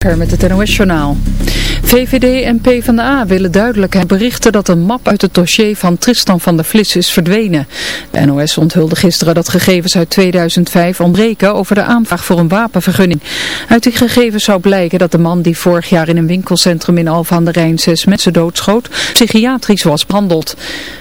met het NOS-journaal. VVD en PvdA willen duidelijkheid berichten dat een map uit het dossier van Tristan van der Vlis is verdwenen. De NOS onthulde gisteren dat gegevens uit 2005 ontbreken over de aanvraag voor een wapenvergunning. Uit die gegevens zou blijken dat de man die vorig jaar in een winkelcentrum in Alphen aan de Rijn zes mensen doodschoot, psychiatrisch was behandeld.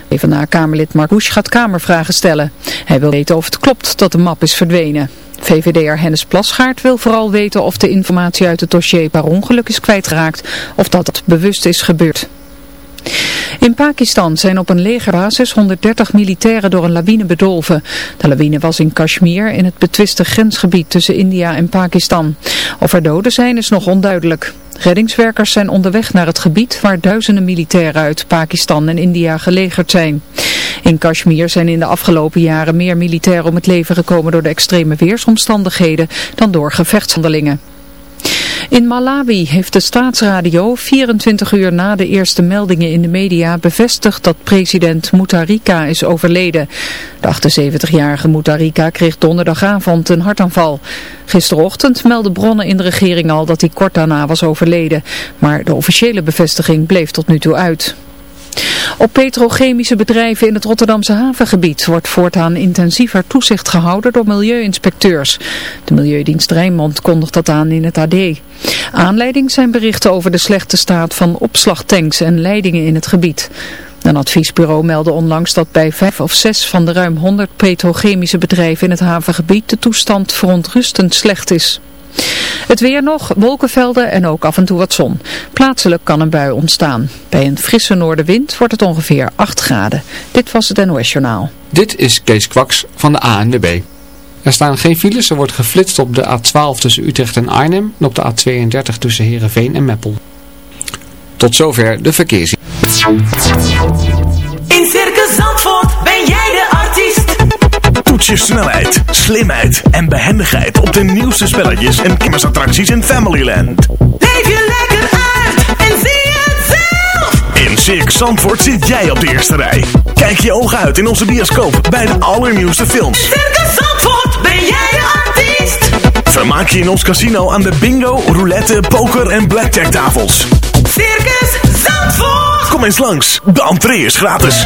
PvdA-kamerlid Marcouch gaat kamervragen stellen. Hij wil weten of het klopt dat de map is verdwenen. VVD'er Hennis Plasgaard wil vooral weten of de informatie uit het dossier per ongeluk is kwijtgeraakt of dat het bewust is gebeurd. In Pakistan zijn op een legerbasis 130 militairen door een lawine bedolven. De lawine was in Kashmir in het betwiste grensgebied tussen India en Pakistan. Of er doden zijn is nog onduidelijk. Reddingswerkers zijn onderweg naar het gebied waar duizenden militairen uit Pakistan en India gelegerd zijn. In Kashmir zijn in de afgelopen jaren meer militairen om het leven gekomen door de extreme weersomstandigheden dan door gevechtshandelingen. In Malawi heeft de staatsradio 24 uur na de eerste meldingen in de media bevestigd dat president Mutarika is overleden. De 78-jarige Mutarika kreeg donderdagavond een hartaanval. Gisterochtend meldden bronnen in de regering al dat hij kort daarna was overleden. Maar de officiële bevestiging bleef tot nu toe uit. Op petrochemische bedrijven in het Rotterdamse havengebied wordt voortaan intensiever toezicht gehouden door milieuinspecteurs. De Milieudienst Rijnmond kondigt dat aan in het AD. Aanleiding zijn berichten over de slechte staat van opslagtanks en leidingen in het gebied. Een adviesbureau meldde onlangs dat bij vijf of zes van de ruim 100 petrochemische bedrijven in het havengebied de toestand verontrustend slecht is. Het weer nog, wolkenvelden en ook af en toe wat zon. Plaatselijk kan een bui ontstaan. Bij een frisse noordenwind wordt het ongeveer 8 graden. Dit was het NOS Journaal. Dit is Kees Kwaks van de ANWB. Er staan geen files, er wordt geflitst op de A12 tussen Utrecht en Arnhem en op de A32 tussen Heerenveen en Meppel. Tot zover de verkeers. In Circus Zandvoort ben jij de artiest. Toets je snelheid, slimheid en behendigheid op de nieuwste spelletjes en kermisattracties in Familyland. Leef je lekker uit en zie het zelf. In Circus Zandvoort zit jij op de eerste rij. Kijk je ogen uit in onze bioscoop bij de allernieuwste films. Circus Zandvoort ben jij de artiest. Vermaak je in ons casino aan de bingo, roulette, poker en blackjack tafels. Circus Zandvoort. Kom eens langs, de entree is gratis.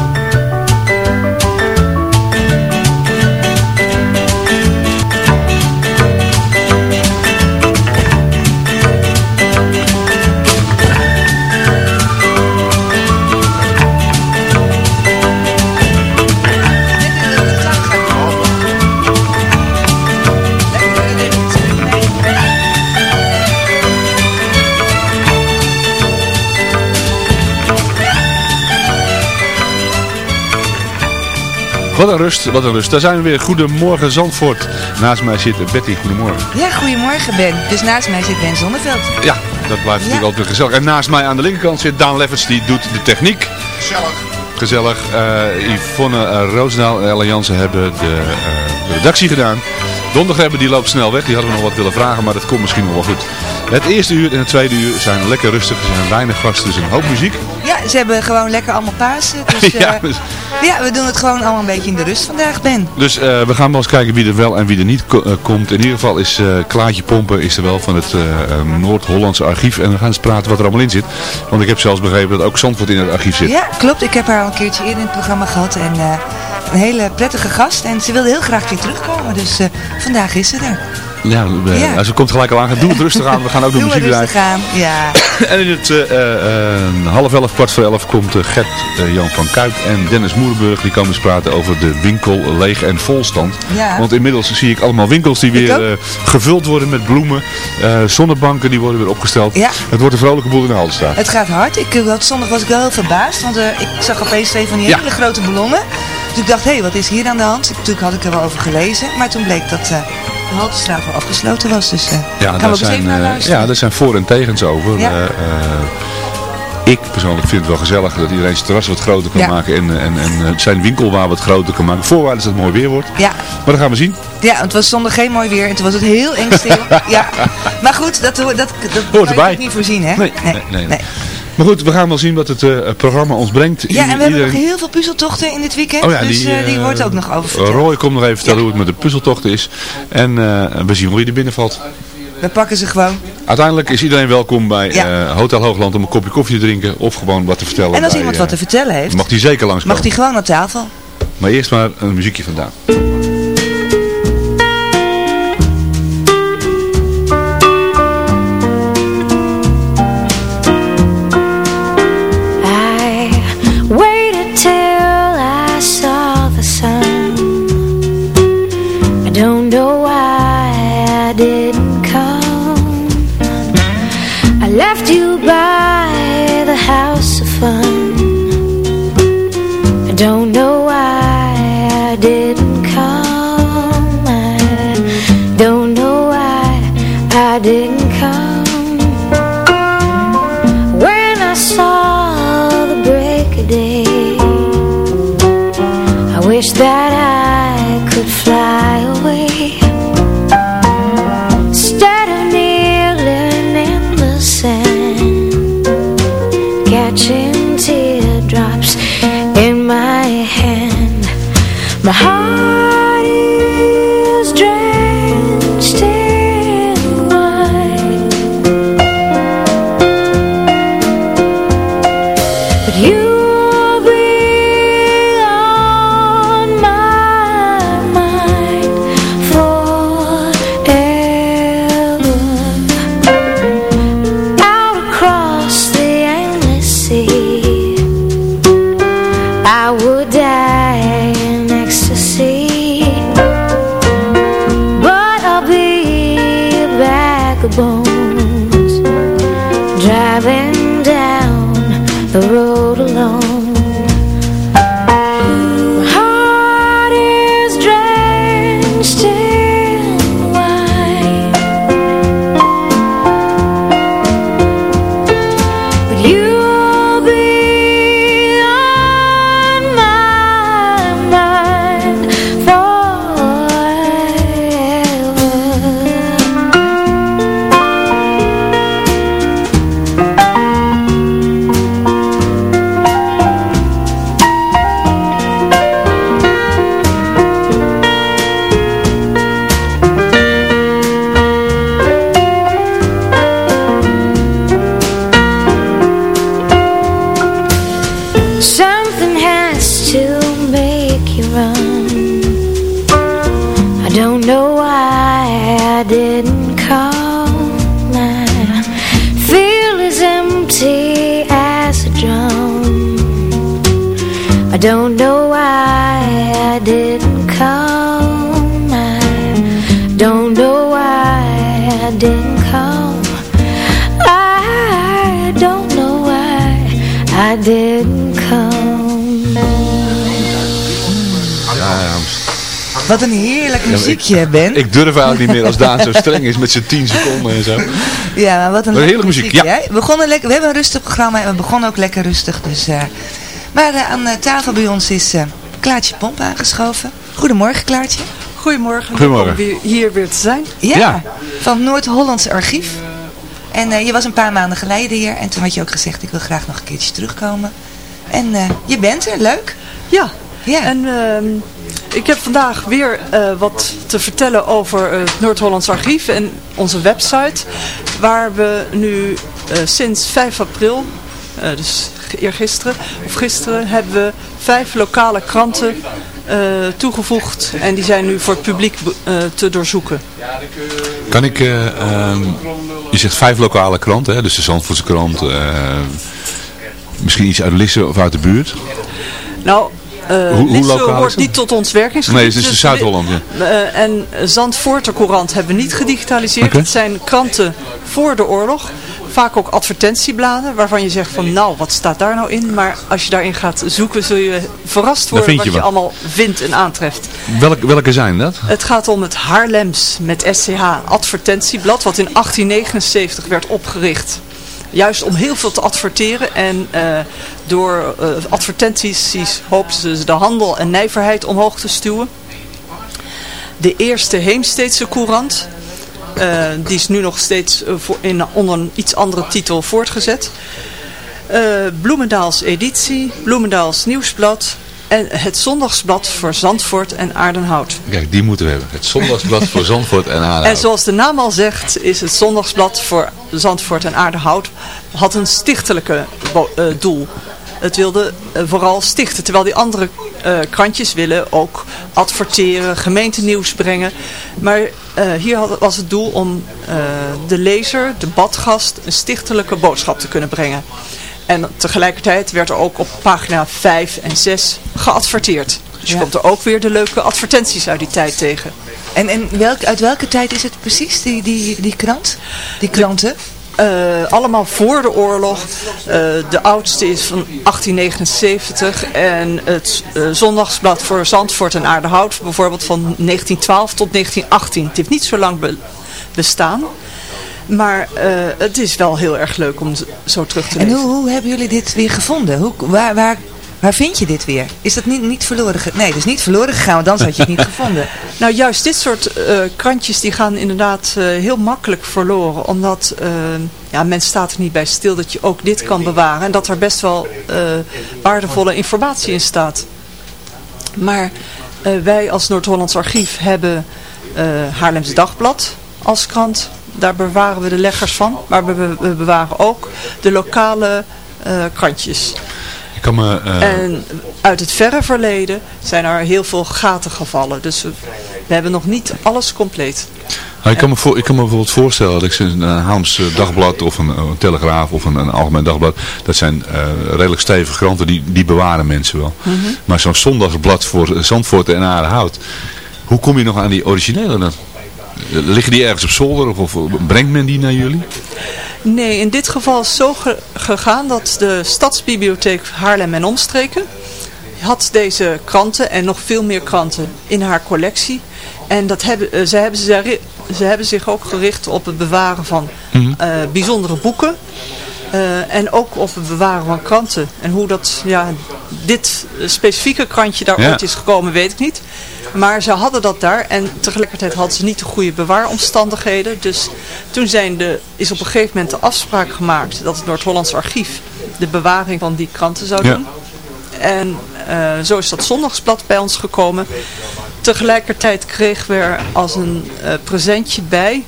Wat een rust, wat een rust. Daar zijn we weer. Goedemorgen Zandvoort. Naast mij zit Betty. Goedemorgen. Ja, goedemorgen Ben. Dus naast mij zit Ben Zonneveld. Ja, dat blijft natuurlijk altijd gezellig. En naast mij aan de linkerkant zit Daan Leffers. Die doet de techniek. Gezellig. Gezellig. Uh, Yvonne uh, Roosendaal en Ella Jansen hebben de, uh, de redactie gedaan. Donderdag hebben die loopt snel weg. Die hadden we nog wat willen vragen, maar dat komt misschien nog wel goed. Het eerste uur en het tweede uur zijn lekker rustig. Er zijn weinig gasten, dus een hoop muziek. Ja, ze hebben gewoon lekker allemaal Pasen. Dus, Ja, eh, dus- ja, we doen het gewoon allemaal een beetje in de rust vandaag, Ben. Dus eh, we gaan wel eens kijken wie er wel en wie er niet ko- eh, komt. In ieder geval is eh Klaatje Pompen is er wel van het Noord-Hollandse archief. En we gaan eens praten wat er allemaal in zit. Want ik heb zelfs begrepen dat ook Zandvoort in het archief zit. Ja, klopt. Ik heb haar al een keertje eerder in het programma gehad. En een hele prettige gast. En ze wilde heel graag weer terugkomen. Dus vandaag is ze er. Ja, Ja. nou, ze komt gelijk al aan. Doe het rustig aan. We gaan ook maar muziek rustig draaien. aan. Ja. En in het eh, eh, half elf, kwart voor elf komt eh, Gert Jan van Kuik en Dennis Moerenburg. Die komen eens praten over de winkel leeg en volstand. Ja. Want inmiddels zie ik allemaal winkels die weer gevuld worden met bloemen. Zonnebanken die worden weer opgesteld. Ja. Het wordt een vrolijke boel in de Haldenstraat. Het gaat hard. Ik, had- zondag was ik wel heel verbaasd. Want ik zag opeens twee van die hele grote ballonnen. Dus ik dacht, hé, wat is hier aan de hand? Ik, natuurlijk had ik er wel over gelezen. Maar toen bleek dat de Haltestraat wel afgesloten was. Dus eh Ja, daar zijn, eh, ja, daar zijn voor- en tegens over. Ja. Eh, ik persoonlijk vind het wel gezellig dat iedereen zijn terras wat groter kan Ja. maken. En, en, en zijn winkelwaar wat groter kan maken. Voorwaarde is dat het mooi weer wordt. Ja. Maar dat gaan we zien. Ja, het was zondag geen mooi weer en toen was het heel eng stil. ja. Maar goed, dat, hoort- dat, dat kan je erbij. ook niet voorzien, hè? Nee, nee, nee, nee. Maar goed, we gaan wel zien wat het eh, programma ons brengt. Ja, en we hebben nog heel veel puzzeltochten in dit weekend. Oh ja, dus die, eh, die eh, wordt ook nog over verteld. Roy komt nog even vertellen hoe het met de puzzeltocht is. En we zien hoe je er binnen valt. We pakken ze gewoon. Uiteindelijk is iedereen welkom bij Ja. Hotel Hoogland om een kopje koffie te drinken. Of gewoon wat te vertellen. En als bij, iemand wat te vertellen heeft, Mag die zeker langskomen. mag die gewoon aan tafel. Maar eerst maar een muziekje vandaan. you. Ik durf eigenlijk niet meer als Daan zo streng is met zijn 10 seconden en zo. Ja, maar wat een heerlijke muziek, ja. hè? We, begonnen lekker, we hebben een rustig programma en we begonnen ook lekker rustig. Dus, eh, maar eh, aan eh, tafel bij ons is eh, Klaartje Pomp aangeschoven. Goedemorgen, Klaartje. Goedemorgen. Goedemorgen. Om hier weer te zijn. Ja, Ja. van Noord-Hollands Archief. En eh, je was een paar maanden geleden hier en toen had je ook gezegd, ik wil graag nog een keertje terugkomen. En eh, je bent er, leuk. Ja. Ja. En ehm, ik heb vandaag weer eh, wat te vertellen over het Noord-Hollands Archief en onze website. Waar we nu eh, sinds 5 april, eh, dus eergisteren of gisteren, hebben we vijf lokale kranten eh, toegevoegd. En die zijn nu voor het publiek eh, te doorzoeken. Kan ik, eh, ehm, je zegt vijf lokale kranten, hè? dus de Zandvoortse krant, eh, misschien iets uit Lisse of uit de buurt. Nou, eh Hoe- hoe lokaal het? niet tot ons werkingsgebied. Nee, het is de dus Zuid-Holland, eh, en Zandvoorter Courant hebben we niet gedigitaliseerd. Het zijn kranten voor de oorlog. Vaak ook advertentiebladen waarvan je zegt van nou, wat staat daar nou in? Maar als je daarin gaat zoeken zul je verrast worden wat je allemaal vindt en aantreft. Welke, welke zijn dat? Het gaat om het Haarlems met SCH advertentieblad wat in 1879 werd opgericht. Juist om heel veel te adverteren en eh, door eh, advertenties hoopten ze de handel en nijverheid omhoog te stuwen. De eerste Heemsteedse courant, eh, die is nu nog steeds voor, in, onder een iets andere titel voortgezet. Bloemendaals editie, Bloemendaals nieuwsblad en het zondagsblad voor Zandvoort en Aardenhout. Kijk, die moeten we hebben. Het zondagsblad voor Zandvoort en Aardenhout. En zoals de naam al zegt, is het zondagsblad voor Zandvoort en Aardehout had een stichtelijke eh, doel. Het wilde eh, vooral stichten, terwijl die andere eh, krantjes willen ook adverteren, gemeentenieuws brengen. Maar hier had, was het doel om de lezer, de badgast, een stichtelijke boodschap te kunnen brengen. En tegelijkertijd werd er ook op pagina 5 en 6 geadverteerd. Dus je Ja. komt er ook weer de leuke advertenties uit die tijd tegen. En, en welk, uit welke tijd is het precies, die, die, die krant? Die kranten? Eh, allemaal voor de oorlog. Eh, de oudste is van 1879 en het eh, zondagsblad voor Zandvoort en Aardehout bijvoorbeeld van 1912 tot 1918. Het heeft niet zo lang be- bestaan. Maar eh, het is wel heel erg leuk om zo terug te En lezen. hoe, hoe hebben jullie dit weer gevonden? Hoe, waar, waar, waar vind je dit weer? Is dat niet, niet verloren gegaan? Nee, het is niet verloren gegaan, want anders had je het niet gevonden. Nou, juist dit soort eh, krantjes die gaan inderdaad eh, heel makkelijk verloren. Omdat ja, men staat er niet bij stil dat je ook dit kan bewaren. En dat er best wel waardevolle informatie in staat. Maar wij als Noord-Hollands Archief hebben Haarlems Dagblad als krant. Daar bewaren we de leggers van. Maar we, bewaren ook de lokale eh, krantjes. Ik kan me, eh, En uit het verre verleden zijn er heel veel gaten gevallen. Dus we, we hebben nog niet alles compleet. nou, ik, kan me voor, ik kan me bijvoorbeeld voorstellen dat ik een Haams eh, dagblad of een, een Telegraaf of een, een algemeen dagblad, dat zijn redelijk stevige kranten, die, die bewaren mensen wel. Mhm. Maar zo'n zondagsblad voor Zandvoort en Aardehout, hoe kom je nog aan die originele dan? Liggen die ergens op zolder of, of brengt men die naar jullie? Nee, in dit geval is het zo ge- gegaan dat de Stadsbibliotheek Haarlem en Omstreken had deze kranten en nog veel meer kranten in haar collectie. En dat hebben, eh, ze, hebben, ze, ze hebben zich ook gericht op het bewaren van Mhm. eh, bijzondere boeken. Eh, en ook op het bewaren van kranten. En hoe dat, ja, dit specifieke krantje daar Ja. ooit is gekomen, weet ik niet. Maar ze hadden dat daar en tegelijkertijd hadden ze niet de goede bewaaromstandigheden. Dus toen zijn de, is op een gegeven moment de afspraak gemaakt dat het Noord-Hollands Archief de bewaring van die kranten zou Ja. doen. En eh, zo is dat zondagsblad bij ons gekomen. Tegelijkertijd kregen we er als een eh, presentje bij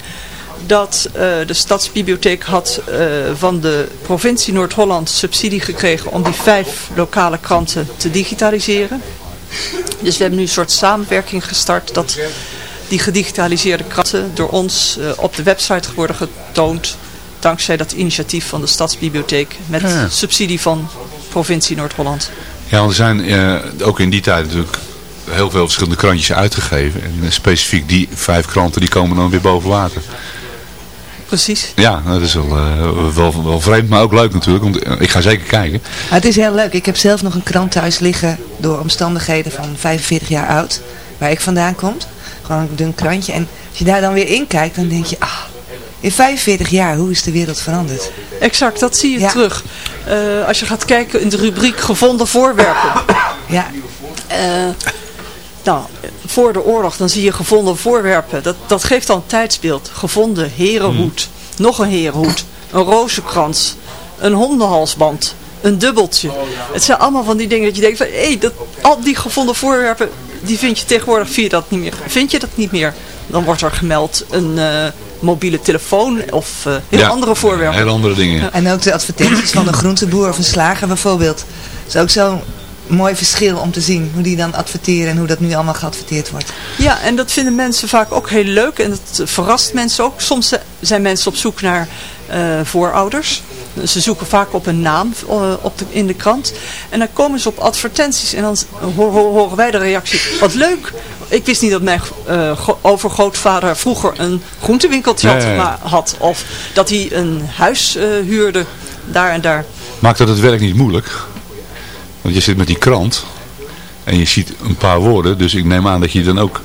dat eh, de Stadsbibliotheek had eh, van de provincie Noord-Holland subsidie gekregen om die vijf lokale kranten te digitaliseren. Dus we hebben nu een soort samenwerking gestart dat die gedigitaliseerde kranten door ons eh, op de website worden getoond. Dankzij dat initiatief van de Stadsbibliotheek met Ja. subsidie van provincie Noord-Holland. Ja, er zijn eh, ook in die tijd natuurlijk heel veel verschillende krantjes uitgegeven. En specifiek die vijf kranten die komen dan weer boven water. Precies. Ja, dat is wel, eh, wel, wel vreemd, maar ook leuk natuurlijk. Want eh, ik ga zeker kijken. Maar het is heel leuk. Ik heb zelf nog een krant thuis liggen door omstandigheden van 45 jaar oud. Waar ik vandaan kom. Gewoon een dun krantje. En als je daar dan weer in kijkt, dan denk je, ah, in 45 jaar, hoe is de wereld veranderd? Exact, dat zie je Ja. terug. Eh, als je gaat kijken in de rubriek gevonden voorwerpen. Ja, Eh, nou, voor de oorlog, dan zie je gevonden voorwerpen. Dat, dat geeft dan een tijdsbeeld. Gevonden herenhoed, nog een herenhoed, een rozenkrans, een hondenhalsband, een dubbeltje. Het zijn allemaal van die dingen dat je denkt van, hé, hey, dat, al die gevonden voorwerpen, die vind je tegenwoordig, vind je dat niet meer. Vind je dat niet meer? Dan wordt er gemeld een eh, mobiele telefoon of eh, heel Ja, andere voorwerpen. Hele andere dingen. En ook de advertenties van een groenteboer of een slager bijvoorbeeld. Dat is ook zo'n mooi verschil om te zien hoe die dan adverteren en hoe dat nu allemaal geadverteerd wordt. Ja, en dat vinden mensen vaak ook heel leuk en dat verrast mensen ook. Soms zijn mensen op zoek naar eh, voorouders. Ze zoeken vaak op een naam eh, op de, in de krant. En dan komen ze op advertenties en dan ho- ho- horen wij de reactie. Wat leuk! Ik wist niet dat mijn eh, gro- overgrootvader vroeger een groentewinkeltje had, Ja, ja, ja. ma- had. Of dat hij een huis eh, huurde daar en daar. Maakt dat het werk niet moeilijk? Want je zit met die krant en je ziet een paar woorden. Dus ik neem aan dat je dan ook,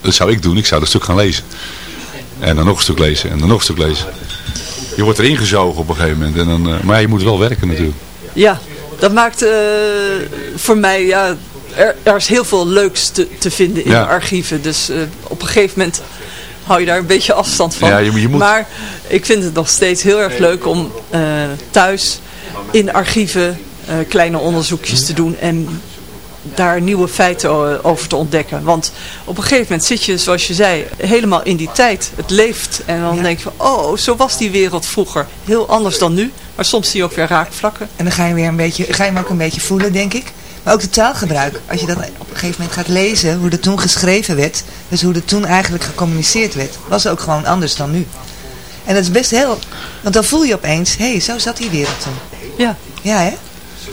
dat zou ik doen, ik zou dat stuk gaan lezen. En dan nog een stuk lezen en dan nog een stuk lezen. Je wordt erin gezogen op een gegeven moment. En dan, eh, maar je moet wel werken natuurlijk. Ja, dat maakt eh, voor mij, ja, er, er is heel veel leuks te, te vinden in Ja. de archieven. Dus eh, op een gegeven moment hou je daar een beetje afstand van. Ja, je- je moet- Maar ik vind het nog steeds heel erg leuk om thuis in archieven kleine onderzoekjes te doen en daar nieuwe feiten over te ontdekken. Want op een gegeven moment zit je, zoals je zei, helemaal in die tijd. Het leeft. En dan denk je van, oh, zo was die wereld vroeger. Heel anders dan nu. Maar soms zie je ook weer raakvlakken. En dan ga je, weer een beetje, ga je hem ook een beetje voelen, denk ik. Maar ook de taalgebruik. Als je dat op een gegeven moment gaat lezen, hoe er toen geschreven werd. Dus hoe er toen eigenlijk gecommuniceerd werd. Was ook gewoon anders dan nu. En dat is best heel... Want dan voel je opeens, hé, hey, zo zat die wereld toen. Ja. Ja, hè?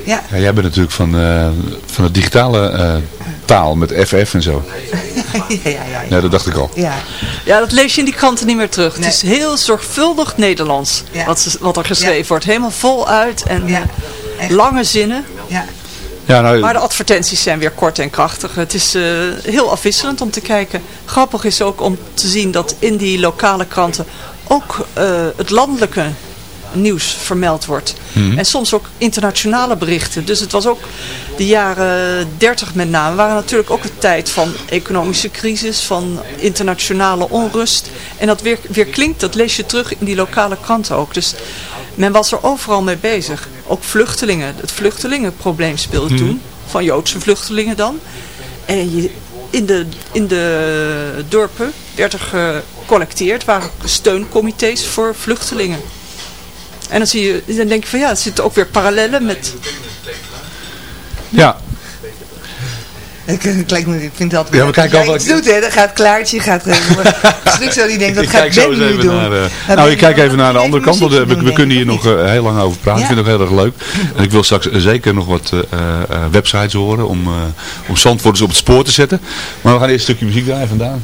Ja. Ja, jij bent natuurlijk van, eh, van de digitale eh, taal met FF en zo. ja, ja, ja. Ja, dat dacht ik al. Ja. Ja, dat lees je in die kranten niet meer terug. Het is heel zorgvuldig Nederlands Ja. wat, ze- wat er geschreven Ja. wordt. Helemaal voluit en Ja. eh, lange zinnen. Ja. Ja, nou, Maar de advertenties zijn weer kort en krachtig. Het is eh, heel afwisselend om te kijken. Grappig is ook om te zien dat in die lokale kranten ook eh, het landelijke nieuws vermeld wordt. Mhm. En soms ook internationale berichten. Dus het was ook de jaren 30 met name. waren natuurlijk ook een tijd van economische crisis, van internationale onrust. En dat weer, weer klinkt, dat lees je terug in die lokale kranten ook. Dus men was er overal mee bezig. Ook vluchtelingen. Het vluchtelingenprobleem speelde Mhm. toen. Van Joodse vluchtelingen dan. En je, in, de, in de dorpen werd er gecollecteerd. waren steuncomité's voor vluchtelingen. En dan, zie je, dan denk je van ja, er zitten ook weer parallellen met... Ja. Ik, ik, lijk me- ik vind het altijd Ja, we kijken al iets wat- doet, hè, dan gaat Klaartje, gaat uh, stuk zo die denkt, dat ik gaat Ben nu even doen. naar... eh, nou, ik kijk je- even naar de andere je kant, want we, kunnen hier nog eh, heel lang over praten. Ja. Ik vind het ook heel erg leuk. En ik wil straks eh, zeker nog wat eh, eh, websites horen om, uh, om Zandvoorters op het spoor te zetten. Maar we gaan eerst een stukje muziek draaien vandaan.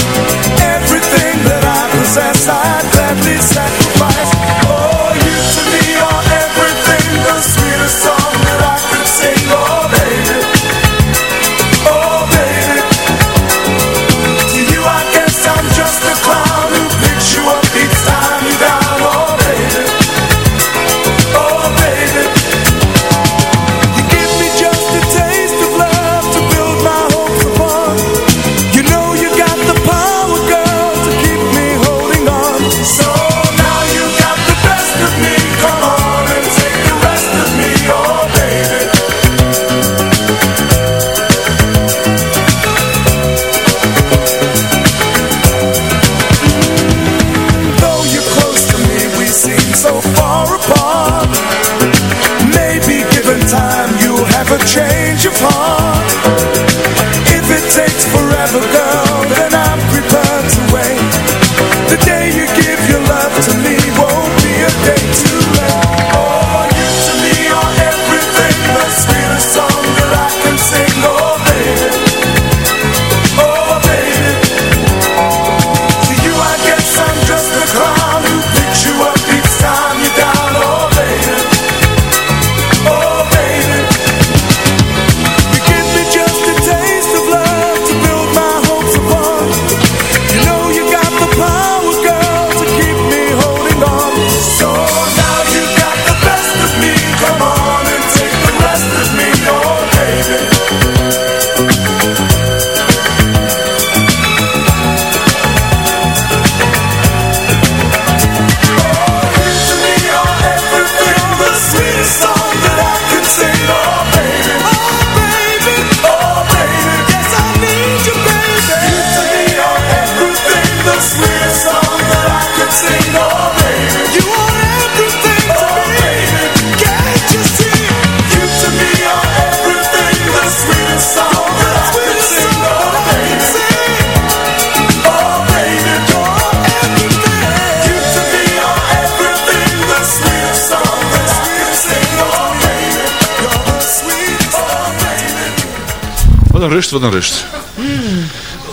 Baby. Wat een rust, wat een rust.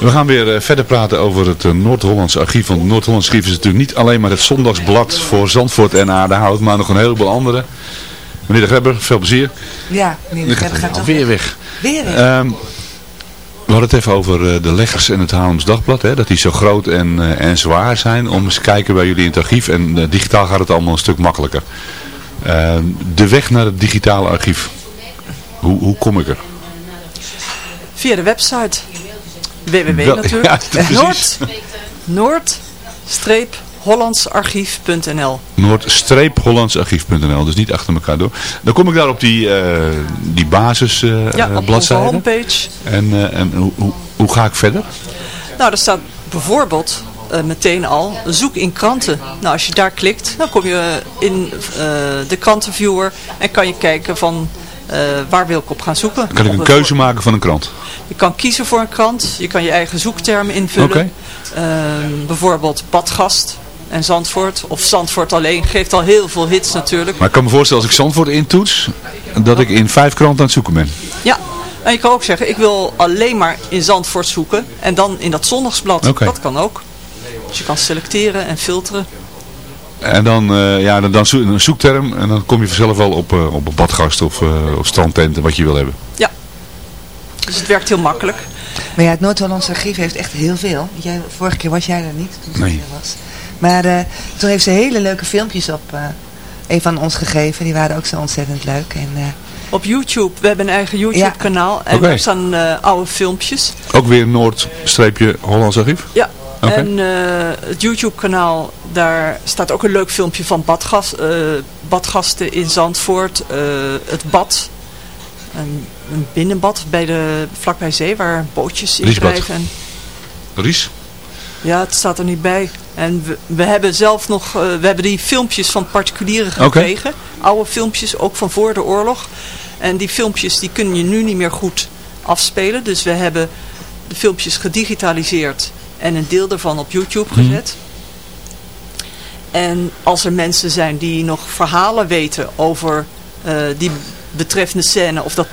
We gaan weer eh, verder praten over het eh, Noord-Hollands archief. Want het Noord-Hollands archief is natuurlijk niet alleen maar het zondagsblad voor Zandvoort en Aardehout, maar nog een heleboel andere. Meneer de Grebber, veel plezier. Ja, meneer de Grebber gaat toch Weer weg. Weer weg. Ehm, we hadden het even over eh, de leggers en het Haarlems Dagblad. Hè, dat die zo groot en, en zwaar zijn. Om eens te kijken bij jullie in het archief. En digitaal gaat het allemaal een stuk makkelijker. Ehm, de weg naar het digitale archief. Hoe, hoe kom ik er? Via de website. www Wel- natuurlijk. ja, precies. Noord, Noord-hollandsarchief.nl Noord-hollandsarchief.nl, dus niet achter elkaar door. Dan kom ik daar op die, eh die basis eh, Ja, op onze homepage. En, eh, en hoe, hoe, hoe ga ik verder? Nou, er staat bijvoorbeeld eh, meteen al zoek in kranten. Nou, als je daar klikt, dan kom je in de krantenviewer en kan je kijken van waar wil ik op gaan zoeken. Dan kan ik een keuze maken van een krant. Je kan kiezen voor een krant, je kan je eigen zoektermen invullen. Ehm, bijvoorbeeld Badgast en Zandvoort. Of Zandvoort alleen geeft al heel veel hits natuurlijk. Maar ik kan me voorstellen als ik Zandvoort intoets, dat ik in vijf kranten aan het zoeken ben. Ja, en je kan ook zeggen, ik wil alleen maar in Zandvoort zoeken. En dan in dat zondagsblad. Dat kan ook. Dus je kan selecteren en filteren. En dan, eh, ja, dan, een zoekterm en dan kom je vanzelf wel op, eh, op een badgast of, eh of strandtenten, wat je wil hebben. Ja. Dus het werkt heel makkelijk. Maar ja, het Noord-Hollands archief heeft echt heel veel. Jij, vorige keer was jij er niet, toen ze Nee. er was. Maar eh, toen heeft ze hele leuke filmpjes op eh, een van ons gegeven. Die waren ook zo ontzettend leuk. En, eh, Op YouTube, we hebben een eigen YouTube kanaal. En Oké. daar staan eh, oude filmpjes. Ook weer Noord-Hollands archief? Ja, En eh, het YouTube-kanaal, daar staat ook een leuk filmpje van badgas, eh, badgasten in Zandvoort. eh, het bad, een, een binnenbad bij de, vlakbij zee waar bootjes in Riesbad. drijven. Ries? ja, het staat er niet bij. En we, we hebben zelf nog, we hebben die filmpjes van particulieren gekregen. Oude filmpjes, ook van voor de oorlog. En die filmpjes die kun je nu niet meer goed afspelen. Dus we hebben de filmpjes gedigitaliseerd en een deel daarvan op YouTube gezet. En als er mensen zijn die nog verhalen weten over eh, die betreffende scène of dat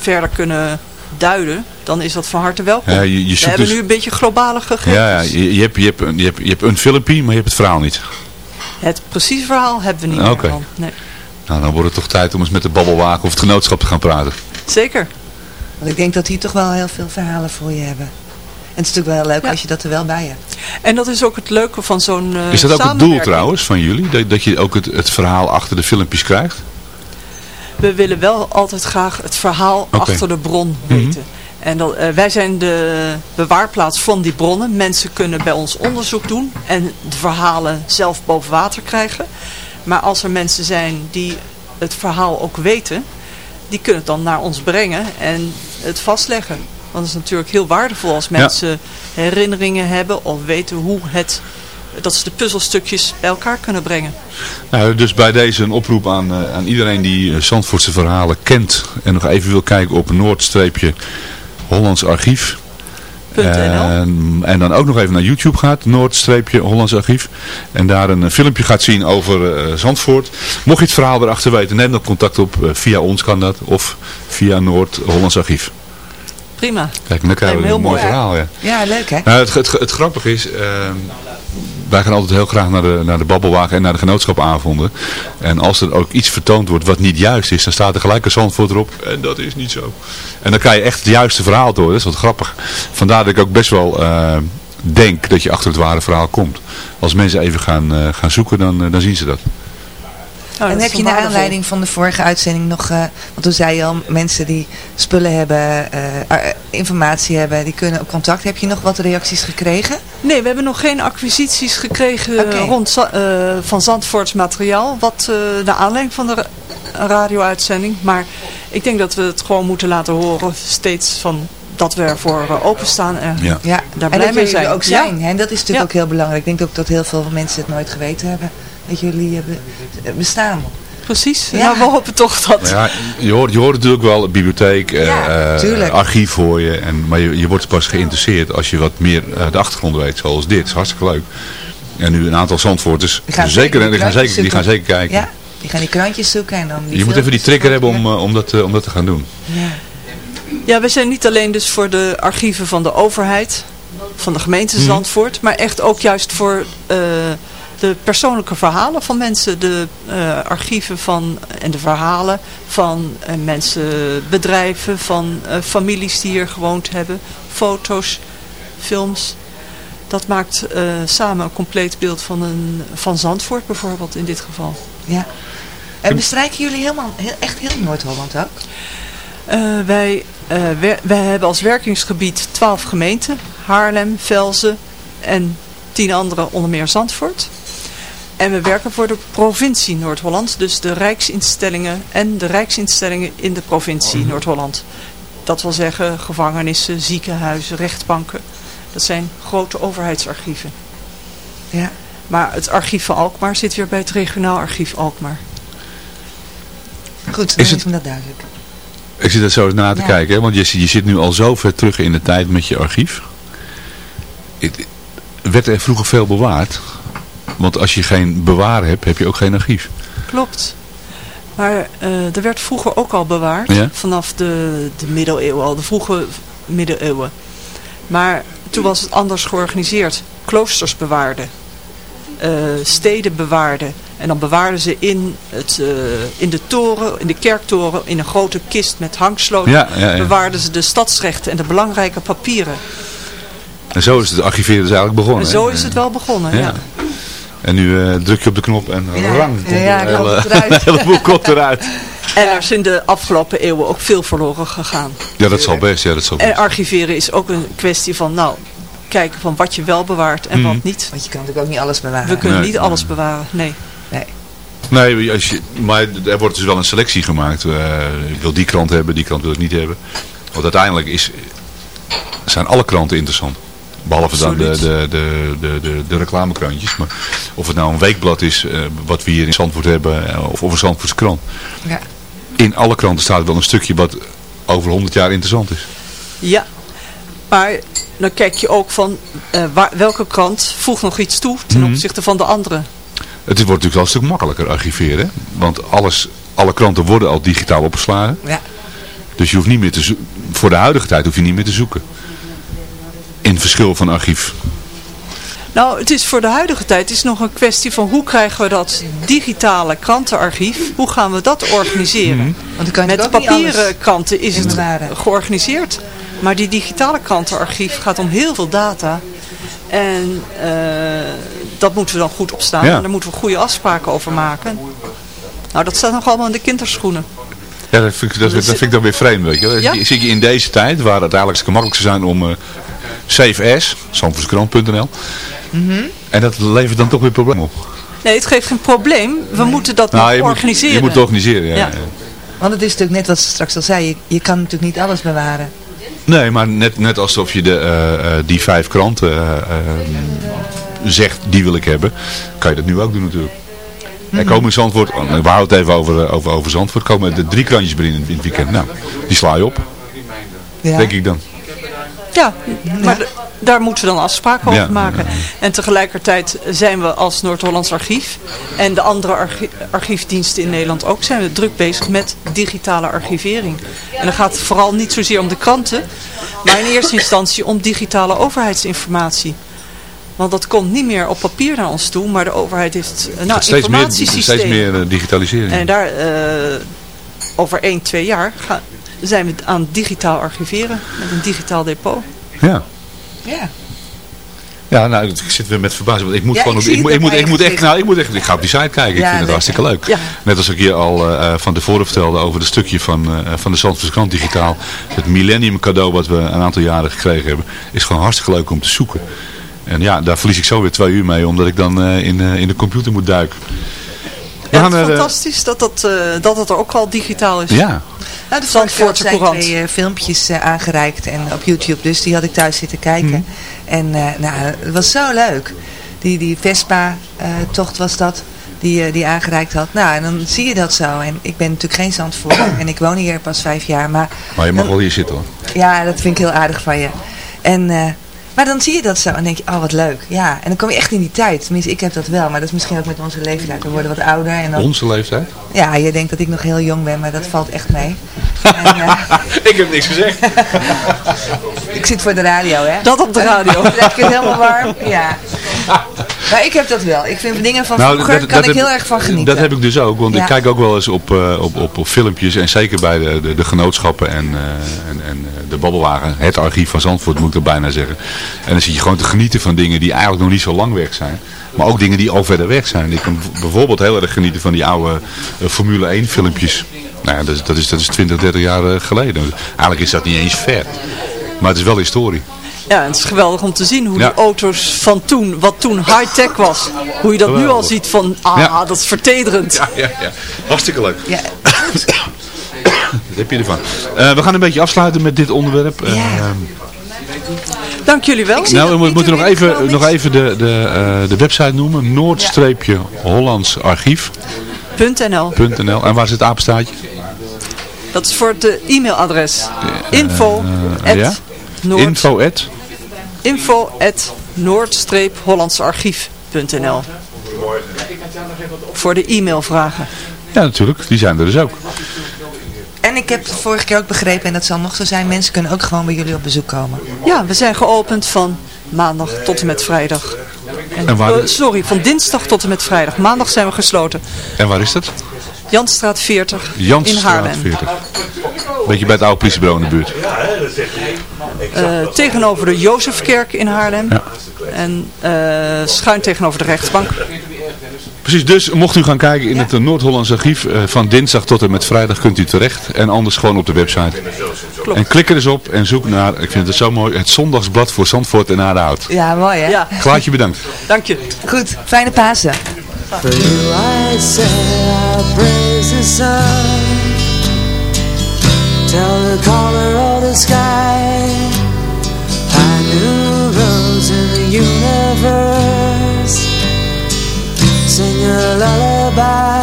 verder kunnen duiden, dan is dat van harte welkom. Ja, je- je we hebben dus- nu een beetje globale gegevens. Ja, ja je, je, hebt, je, hebt, een- je, hebt, je hebt een filmpje, maar je hebt het verhaal niet. Het precieze verhaal hebben we niet meer. dan. Nee. Nou, dan wordt het toch tijd om eens met de babbelwaken of het genootschap te gaan praten. Zeker. want ik denk dat die toch wel heel veel verhalen voor je hebben. En het is natuurlijk wel heel leuk Ja. als je dat er wel bij hebt. En dat is ook het leuke van zo'n eh Is dat ook het doel trouwens van jullie? Dat, dat je ook het, het verhaal achter de filmpjes krijgt? We willen wel altijd graag het verhaal achter de bron Mhm. weten. En dat, eh, wij zijn de bewaarplaats van die bronnen. Mensen kunnen bij ons onderzoek doen en de verhalen zelf boven water krijgen. Maar als er mensen zijn die het verhaal ook weten, die kunnen het dan naar ons brengen en het vastleggen. Want het is natuurlijk heel waardevol als Ja. mensen herinneringen hebben of weten hoe het dat ze de puzzelstukjes bij elkaar kunnen brengen. Nou, dus bij deze een oproep aan, eh, aan iedereen die eh, Zandvoortse verhalen kent en nog even wil kijken op Noordstreepje Hollands Archief. En, en dan ook nog even naar YouTube gaat, Noordstreepje Hollands Archief. En daar een eh, filmpje gaat zien over eh, Zandvoort. Mocht je het verhaal erachter weten, neem dan contact op. via ons kan dat. Of via Noord Hollands Archief. Prima. Kijk, dan krijgen we een mooi heel mooi. verhaal. Ja. Ja, leuk hè? Nou, het, het, het grappige is, ehm, wij gaan altijd heel graag naar de, naar de babbelwagen en naar de genootschapavonden. En als er ook iets vertoond wordt wat niet juist is, dan staat er gelijk een Zandvoort erop. En dat is niet zo. En dan kan je echt het juiste verhaal door. Dat is wat grappig. Vandaar dat ik ook best wel eh, denk dat je achter het ware verhaal komt. Als mensen even gaan, eh, gaan zoeken, dan, eh, dan zien ze dat. Nou, en dat heb je naar aanleiding van de vorige uitzending nog, eh, want toen zei je al, mensen die spullen hebben, eh, ar- informatie hebben, die kunnen op contact. Heb je nog wat reacties gekregen? Nee, we hebben nog geen acquisities gekregen rond eh, van Zandvoorts materiaal. Wat uh, naar aanleiding van de ra- radio-uitzending. Maar ik denk dat we het gewoon moeten laten horen steeds van dat we ervoor openstaan. En Ja. Ja, daar en blij dat mee zijn. er ook zijn. Ja. hè? En dat is natuurlijk Ja. ook heel belangrijk. Ik denk ook dat heel veel mensen het nooit geweten hebben. Dat jullie eh, be- bestaan. Precies. Ja. Nou, we hopen toch dat... Ja, je hoort, je hoort natuurlijk wel bibliotheek, eh, Ja, eh, archief voor je. En, maar je, je wordt pas geïnteresseerd als je wat meer eh, de achtergrond weet, zoals dit. is hartstikke leuk. En nu een aantal Zandvoorters, Die gaan zeker, die, gaan zeker, die gaan zeker kijken. Ja, die gaan die krantjes zoeken en dan die je moet even die trigger hebben om, eh, om, dat, eh, om dat te gaan doen. Ja. Ja, we zijn niet alleen dus voor de archieven van de overheid, van de gemeente Mhm. Zandvoort, maar echt ook juist voor eh, de persoonlijke verhalen van mensen, de eh, archieven van en de verhalen van eh, mensen, bedrijven, van eh, families die hier gewoond hebben, foto's, films. Dat maakt eh, samen een compleet beeld van, een, van Zandvoort bijvoorbeeld in dit geval. Ja. En bestrijken jullie helemaal, heel, echt heel Noord-Holland ook? Eh, wij, eh, wer- wij hebben als werkingsgebied 12 gemeenten. Haarlem, Velzen en 10 andere onder meer Zandvoort. En we werken voor de provincie Noord-Holland. Dus de rijksinstellingen en de rijksinstellingen in de provincie Noord-Holland. Dat wil zeggen gevangenissen, ziekenhuizen, rechtbanken. Dat zijn grote overheidsarchieven. Ja. Maar het archief van Alkmaar zit weer bij het regionaal archief Alkmaar. Goed, dan het- is me dat duidelijk. Ik zit er zo na te Ja. kijken, hè, want je, je zit nu al zo ver terug in de tijd met je archief. Het, werd er vroeger veel bewaard? Want als je geen bewaar hebt, heb je ook geen archief. Klopt. Maar eh, er werd vroeger ook al bewaard. Ja? Vanaf de, de middeleeuwen al. De vroege middeleeuwen. Maar toen was het anders georganiseerd. Kloosters bewaarden. eh, steden bewaarden. En dan bewaarden ze in, het, eh, in de toren, in de kerktoren, in een grote kist met hangsloten. Ja, ja, ja. Bewaarden ze de stadsrechten en de belangrijke papieren. En zo is het archiveren dus eigenlijk begonnen. en zo is het wel begonnen. Ja. En nu eh, druk je op de knop en Ja, rang komt ja, komt hele, een heleboel komt eruit. En er is in de afgelopen eeuwen ook veel verloren gegaan. Ja, dat zal best. Ja, dat zal En best. archiveren is ook een kwestie van, nou, kijken van wat je wel bewaart en Mhm. wat niet. Want je kan natuurlijk ook niet alles bewaren. We kunnen Nee, niet alles bewaren, nee. Nee, als je, maar er wordt dus wel een selectie gemaakt. Eh, ik wil die krant hebben, die krant wil ik niet hebben. Want uiteindelijk is, zijn alle kranten interessant. Behalve dan de, de, de, de, de, reclamekrantjes. Maar of het nou een weekblad is, eh, wat we hier in Zandvoort hebben, eh, of, of een Zandvoortse krant. Ja. In alle kranten staat wel een stukje wat over 100 jaar interessant is. Ja, maar dan kijk je ook van eh, waar, welke krant voegt nog iets toe ten Mhm. opzichte van de andere. Het wordt natuurlijk wel een stuk makkelijker archiveren. Want alles, alle kranten worden al digitaal opgeslagen. Ja. Dus je hoeft niet meer te. Voor de huidige tijd hoef je niet meer te zoeken. In verschil van archief. Nou, het is voor de huidige tijd het is nog een kwestie van hoe krijgen we dat digitale krantenarchief, hoe gaan we dat organiseren? Mhm. Want dan kan je Met papieren kranten is het georganiseerd. Maar die digitale krantenarchief gaat om heel veel data. En eh, dat moeten we dan goed opstaan. Ja. En daar moeten we goede afspraken over maken. Nou, dat staat nog allemaal in de kinderschoenen. Ja, dat vind ik, dat, dat vind ik dan weer vreemd, weet je. wel. Ja. Je in deze tijd, waar het eigenlijk gemakkelijk zou zijn om uh, Save As, zandvoortskrant.nl. Mhm. En dat levert dan toch weer problemen op. Nee, het geeft geen probleem. We moeten dat Nou, nog je moet- organiseren. je moet het organiseren, ja. Ja. Want het is natuurlijk net wat ze straks al zei. Je, je kan natuurlijk niet alles bewaren. Nee, maar net, net alsof je de, eh, eh, die vijf kranten, eh, eh, zegt, die wil ik hebben, kan je dat nu ook doen natuurlijk. Er komen in Zandvoort, oh, we houden het even over, over, over Zandvoort, komen er drie krantjes binnen in het weekend. Nou, die sla je op, Ja. denk ik dan. Ja, maar daar moeten we dan afspraken over Ja. maken. En tegelijkertijd zijn we als Noord-Hollands Archief en de andere archi- archiefdiensten in Nederland ook, zijn we druk bezig met digitale archivering. En dan gaat het vooral niet zozeer om de kranten, maar in eerste instantie om digitale overheidsinformatie. Want dat komt niet meer op papier naar ons toe, maar de overheid heeft eh, nou, steeds meer, steeds meer eh, digitalisering. En daar, eh, over 1, 2 jaar, gaan, zijn we aan digitaal archiveren met een digitaal depot. Ja. Ja. Ja, nou, ik zit weer met verbazing. Want ik moet Ja, gewoon, ik op- ik, moet, het ik, moet, ik echt, nou, ik moet echt, ik ga op die site kijken. Ik vind het hartstikke leuk. Ja. Net als ik hier al eh, van tevoren vertelde over het stukje van, eh, van de Zandvoortse krant digitaal. Het millennium cadeau wat we een aantal jaren gekregen hebben. Is gewoon hartstikke leuk om te zoeken. En ja, daar verlies ik zo weer twee uur mee, omdat ik dan eh, in, eh, in de computer moet duiken. We Ja, gaan het is de- fantastisch dat, dat, eh, dat het er ook al digitaal is. Ja, Nou, de Zandvoortse Courant. twee eh, filmpjes eh, aangereikt en op YouTube, dus die had ik thuis zitten kijken. Mhm. En eh, nou, het was zo leuk. Die, die Vespa-tocht was dat, die, eh, die aangereikt had. Nou, en dan zie je dat zo. En ik ben natuurlijk geen Zandvoort en ik woon hier pas vijf jaar, maar maar je mag wel hier zitten hoor. ja, dat vind ik heel aardig van je. En, eh, maar dan zie je dat zo en denk je, oh wat leuk. Ja, en dan kom je echt in die tijd. Tenminste, ik heb dat wel, maar dat is misschien ook met onze leeftijd. We worden wat ouder en dan... Onze leeftijd? Ja, je denkt dat ik nog heel jong ben, maar dat valt echt mee. En, eh, ik heb niks gezegd. ik zit voor de radio, hè? Dat op de radio. Dan krijg ik het helemaal warm. Ja. Maar ik heb dat wel. Ik vind dingen van vroeger, kan ik heb- heel erg van genieten. Nou, Dat heb ik dus ook, want Ja. ik kijk ook wel eens op, eh, op, op, op filmpjes en zeker bij de, de, de genootschappen en, eh, en, en eh, de babbelwagen, het archief van Zandvoort moet ik er bijna zeggen. En dan zie je gewoon te genieten van dingen die eigenlijk nog niet zo lang weg zijn. Maar ook dingen die al verder weg zijn. Ik kan bijvoorbeeld heel erg genieten van die oude Formule 1 filmpjes. Nou ja, dat is, dat is, dat is 20, 30 jaar geleden. Eigenlijk is dat niet eens ver. Maar het is wel historie. Ja, het is geweldig om te zien hoe Ja. die auto's van toen, wat toen high-tech was, hoe je dat nu al ziet van, ah, Ja. dat is vertederend. Ja, ja, ja. Hartstikke leuk. Ja. Wat heb je ervan? Eh, we gaan een beetje afsluiten met dit onderwerp. Eh, Dank jullie wel. nou, we moeten nog even, nog even de, de, eh, de website noemen. Noord-Hollandsarchief.nl .nl. En waar zit het apenstaartje? Dat is voor het e-mailadres. info at ja? Noord, Info at? Info at noord-hollandsarchief.nl Voor de e-mailvragen. Ja, natuurlijk. Die zijn er dus ook. En ik heb de vorige keer ook begrepen, en dat zal nog zo zijn, mensen kunnen ook gewoon bij jullie op bezoek komen. Ja, we zijn geopend van maandag tot en met vrijdag. En, En waar- eh, sorry, van dinsdag tot en met vrijdag. Maandag zijn we gesloten. En waar is dat? Janstraat 40 in Jansstraat Haarlem. 40. Beetje bij het oude politiebureau in de buurt. Eh, tegenover de Jozefkerk in Haarlem. Ja. En eh, schuin tegenover de rechtbank. Precies, dus mocht u gaan kijken in het Noord-Hollands archief eh, van dinsdag tot en met vrijdag kunt u terecht. En anders gewoon op de website. Klopt. En klik er eens op en zoek naar, ik vind het zo mooi, het zondagsblad voor Zandvoort en Aardehout. Ja, mooi hè? Ja, Klaartje bedankt. dank je. Goed, fijne Pasen. For you I say I praise the sun Tell the color of the sky. Find new rose in the universe. Sing a lullaby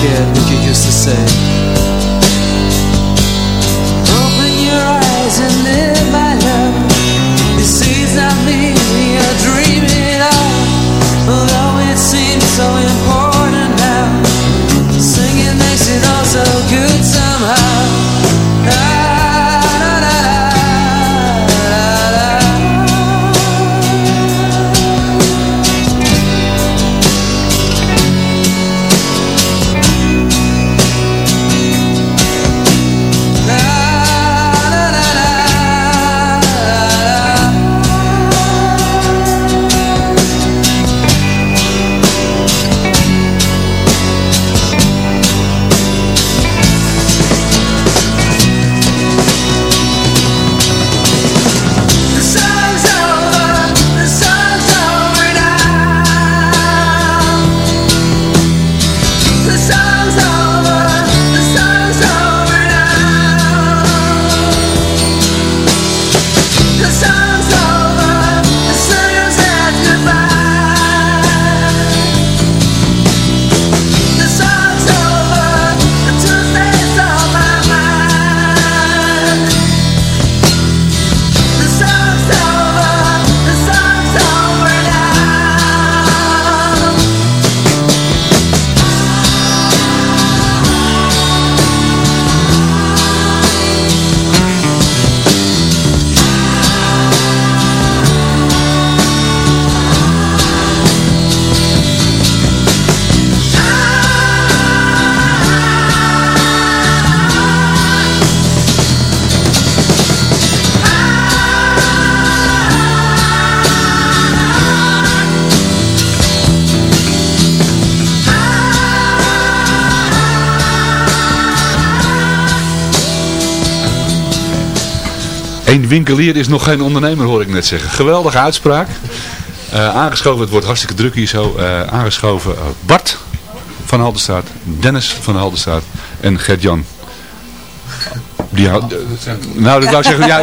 scared, would you used to say? Eén winkelier is nog geen ondernemer, hoor ik net zeggen. Geweldige uitspraak. Eh, aangeschoven, het wordt hartstikke druk hier zo. eh, aangeschoven eh, Bart van de Haldenstraat, Dennis van de Haldenstraat en Gert-Jan. Die hou- nou, dat wou ik zeggen, ja,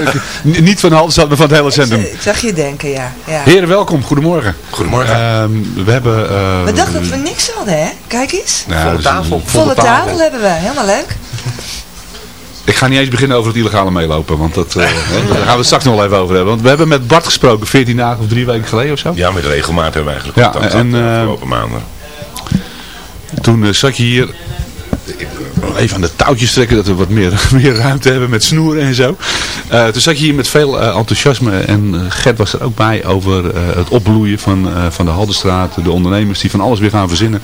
niet van de Haldenstraat, maar van het hele centrum. Ik zag je denken, ja. ja. Heren, welkom. Goedemorgen. Goedemorgen. Ehm, we hebben... eh, We dachten dat we niks hadden, hè? Kijk eens. nou, volle tafel. Volle tafel hebben we, helemaal leuk. Ik ga niet eens beginnen over het illegale meelopen, want dat, eh, hè, daar gaan we het straks nog wel even over hebben. Want we hebben met Bart gesproken 14 dagen of drie weken geleden of zo. Ja, met regelmaat hebben we eigenlijk Ja, contact en, de eh, afgelopen maanden. Toen eh, zat je hier, even aan de touwtjes trekken dat we wat meer, meer ruimte hebben met snoeren en zo. Eh, toen zat je hier met veel eh, enthousiasme en eh, Gert was er ook bij over het opbloeien van, van de Haldenstraat, de ondernemers die van alles weer gaan verzinnen.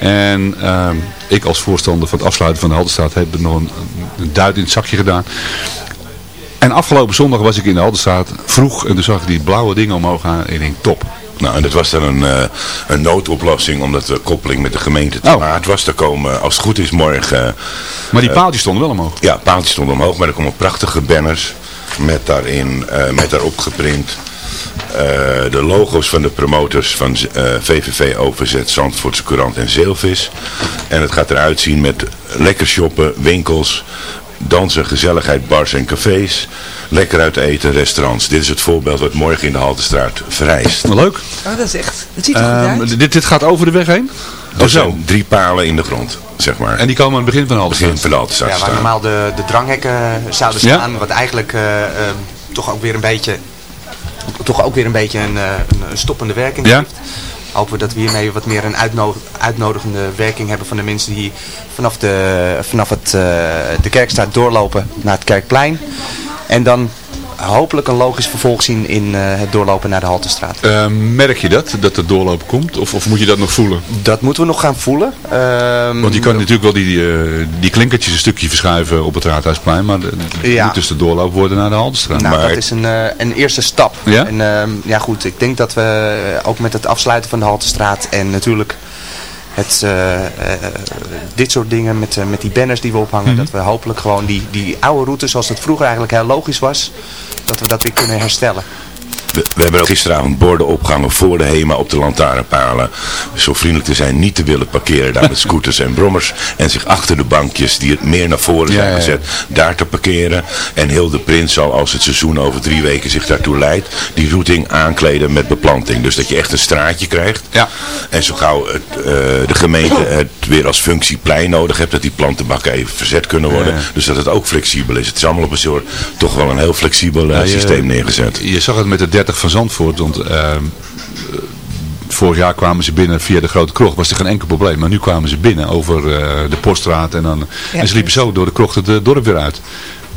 En ehm, ik als voorstander van het afsluiten van de Haldenstraat heb er nog een, een duit in het zakje gedaan. En afgelopen zondag was ik in de Haldenstraat vroeg en toen zag ik die blauwe dingen omhoog gaan en ik denk top. Nou, en dat was dan een, eh, een noodoplossing omdat de koppeling met de gemeente te Oh. laat was. Er komen, als het goed is, morgen... Maar die eh, paaltjes stonden wel omhoog. Ja, paaltjes stonden omhoog, maar er komen prachtige banners met daarin, eh, met daarop geprint eh, de logo's van de promotors van eh, VVV Overzet, Zandvoortse Courant en Zeelvis. En het gaat eruit zien met lekker shoppen, winkels, dansen, gezelligheid, bars en cafés. Lekker uit eten, restaurants. Dit is het voorbeeld wat morgen in de Haltestraat vereist. Leuk. Oh, dat is echt, dat ziet er goed Ehm, uit. dit, dit gaat over de weg heen? Er zijn drie palen in de grond, zeg maar. En die komen aan het begin van de begin van de Haltestraat Ja, waar normaal de, de dranghekken zouden Ja. staan. Wat eigenlijk eh, eh, toch ook weer een beetje, toch ook weer een, beetje een, eh, een, een stoppende werking Ja. heeft. Hopen we dat we hiermee wat meer een uitno- uitnodigende werking hebben van de mensen die vanaf, de, vanaf het, eh, de kerkstraat doorlopen naar het kerkplein. En dan hopelijk een logisch vervolg zien in eh, het doorlopen naar de Haltestraat. Ehm, merk je dat, dat er doorlopen komt? Of, of moet je dat nog voelen? Dat moeten we nog gaan voelen. Ehm, Want je kan natuurlijk wel die, eh, die klinkertjes een stukje verschuiven op het Raadhuisplein, maar het Ja. moet dus de doorloop worden naar de Haltestraat. Nou, maar, dat is een, eh, een eerste stap. Ja? En ehm, ja goed, ik denk dat we eh, ook met het afsluiten van de Haltestraat en natuurlijk het, eh, eh, dit soort dingen met, eh, met die banners die we ophangen, Mhm. dat we hopelijk gewoon die, die oude route zoals het vroeger eigenlijk heel logisch was, dat we dat weer kunnen herstellen. We, we hebben ook gisteravond borden opgehangen voor de HEMA op de lantaarnpalen. Zo vriendelijk te zijn niet te willen parkeren daar met scooters en brommers. En zich achter de bankjes die het meer naar voren zijn Ja, ja, ja. gezet, daar te parkeren. En heel de prins zal als het seizoen over drie weken zich daartoe leidt, die routing aankleden met beplanting. Dus dat je echt een straatje krijgt. Ja. En zo gauw het, eh, de gemeente het weer als functie plein nodig hebt, dat die plantenbakken even verzet kunnen worden. Ja. Dus dat het ook flexibel is. Het is allemaal op een soort, toch wel een heel flexibel eh, je- systeem neergezet. Je zag het met de 30 van Zandvoort, want ehm, eh, vorig jaar kwamen ze binnen via de Grote Krocht, was er geen enkel probleem. Maar nu kwamen ze binnen over eh, de Poststraat en, dan, en ze liepen zo door de krocht het eh, dorp weer uit.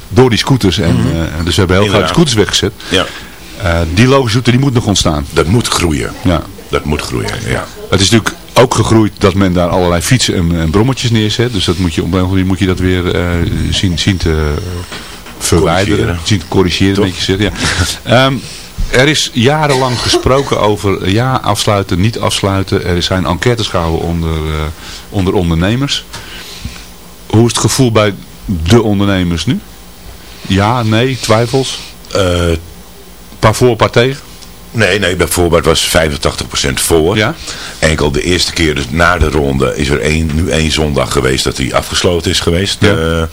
Door die scooters. En, eh, dus we hebben heel grote scooters weggezet. Ja. Die logische route die moet nog ontstaan. Dat moet groeien. Ja. Dat moet groeien, ja. Het is natuurlijk ook gegroeid dat men daar allerlei fietsen en, en brommetjes neerzet. Dus dat moet je, op een moet je dat weer zien, zien te verwijderen. Zien te corrigeren, Toch? een beetje gezegd. Ja. Ehm, er is jarenlang gesproken over ja afsluiten, niet afsluiten. Er zijn enquêtes gehouden onder, eh, onder ondernemers. Hoe is het gevoel bij de ondernemers nu? Ja, nee, twijfels? Eh, paar voor, paar tegen? Nee, nee, bijvoorbeeld was 85% voor. Ja? Enkel de eerste keer, dus na de ronde, is er één, nu één zondag geweest dat die afgesloten is geweest. Ja. Eh,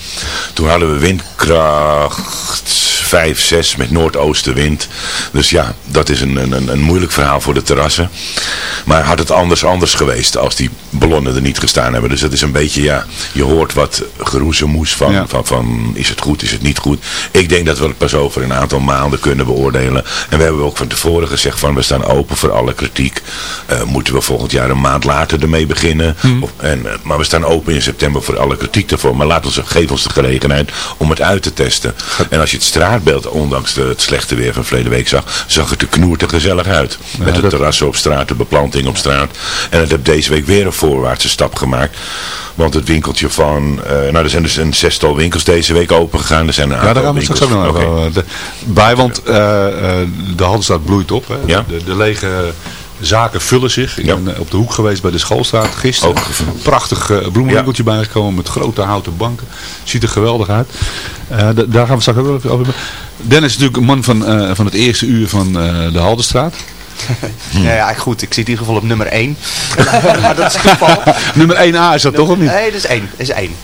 toen hadden we windkracht 5, 6 met noordoostenwind. Dus ja, dat is een, een, een moeilijk verhaal voor de terrassen. Maar had het anders anders geweest als die ballonnen er niet gestaan hebben. Dus het is een beetje, ja, je hoort wat geroezemoes van, Ja. van, van is het goed, is het niet goed. Ik denk dat we het pas over een aantal maanden kunnen beoordelen. En we hebben ook van tevoren gezegd van we staan open voor alle kritiek. Eh, moeten we volgend jaar een maand later ermee beginnen. Of, en, eh, maar we staan open in september voor alle kritiek daarvoor. Maar laat ons, geef ons de gelegenheid om het uit te testen. En als je het straatbeeld, ondanks de, het slechte weer van verleden week zag, zag het er knoert er gezellig uit. Met de dat- terrassen op straat, de beplanting op straat. En het heeft deze week weer een voorwaartse stap gemaakt. Want het winkeltje van, eh, nou er zijn dus een zestal winkels deze week open gegaan. Er zijn een Ja, aantal daar gaan we straks ook nog de- bij, want eh, eh, de Haldenstraat bloeit op. Hè. Ja. De, de lege zaken vullen zich. Ik Ja. ben eh, op de hoek geweest bij de schoolstraat gisteren. Ook. Een prachtig eh, bloemenwinkeltje bijgekomen met grote houten banken. Ziet er geweldig uit. Eh, da- daar gaan we straks ook wel even over hebben. Dennis is natuurlijk een man van, van het eerste uur van de Haldenstraat. Ja, ja, goed. Ik zit in ieder geval op nummer 1. maar dat is toeval. Nummer 1A is dat toch of niet? Nee, dat is 1. Dat is 1.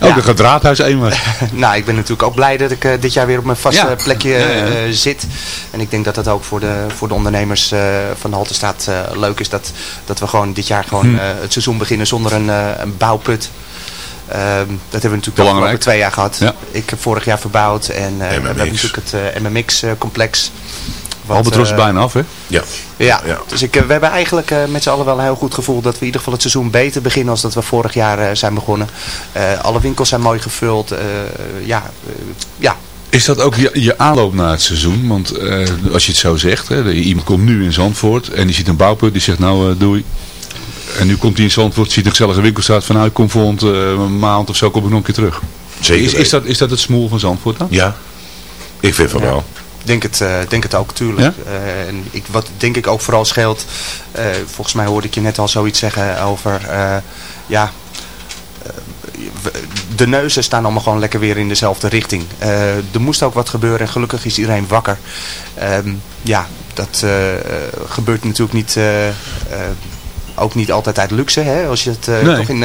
Ook Ja. een gedraadhuis 1 maar. nou, ik ben natuurlijk ook blij dat ik eh, dit jaar weer op mijn vaste Ja. plekje eh, zit. En ik denk dat dat ook voor de, voor de ondernemers eh, van de Haltestraat leuk is. Dat, dat we gewoon dit jaar gewoon Hm. het seizoen beginnen zonder een, een bouwput. Ehm, dat hebben we natuurlijk afgelopen twee jaar gehad. Ja. Ik heb vorig jaar verbouwd. En we hebben natuurlijk het MMX-complex. Albatros is bijna af hè? Ja. Ja, Ja. dus ik, eh, we hebben eigenlijk eh, met z'n allen wel een heel goed gevoel dat we in ieder geval het seizoen beter beginnen als dat we vorig jaar eh, zijn begonnen. Eh, alle winkels zijn mooi gevuld. eh, ja, eh, ja, Is dat ook je, je aanloop naar het seizoen? Want eh, als je het zo zegt, hè, iemand komt nu in Zandvoort en die ziet een bouwput, die zegt nou eh, doei. En nu komt hij in Zandvoort, ziet een gezellige winkelstraat van nou ik kom volgend eh, maand of zo kom ik nog een keer terug. Zeker Is, dat, is dat het smoel van Zandvoort dan? Ja, ik vind van Ja. wel. Denk het, eh, denk het ook, tuurlijk. Eh, en ik, wat denk ik ook vooral scheelt, eh, volgens mij hoorde ik je net al zoiets zeggen over, ja, de neuzen staan allemaal gewoon lekker weer in dezelfde richting. Er moest ook wat gebeuren en gelukkig is iedereen wakker. Ehm, ja, dat gebeurt natuurlijk niet... ook niet altijd uit luxe. Hè? Als je het Nee. toch in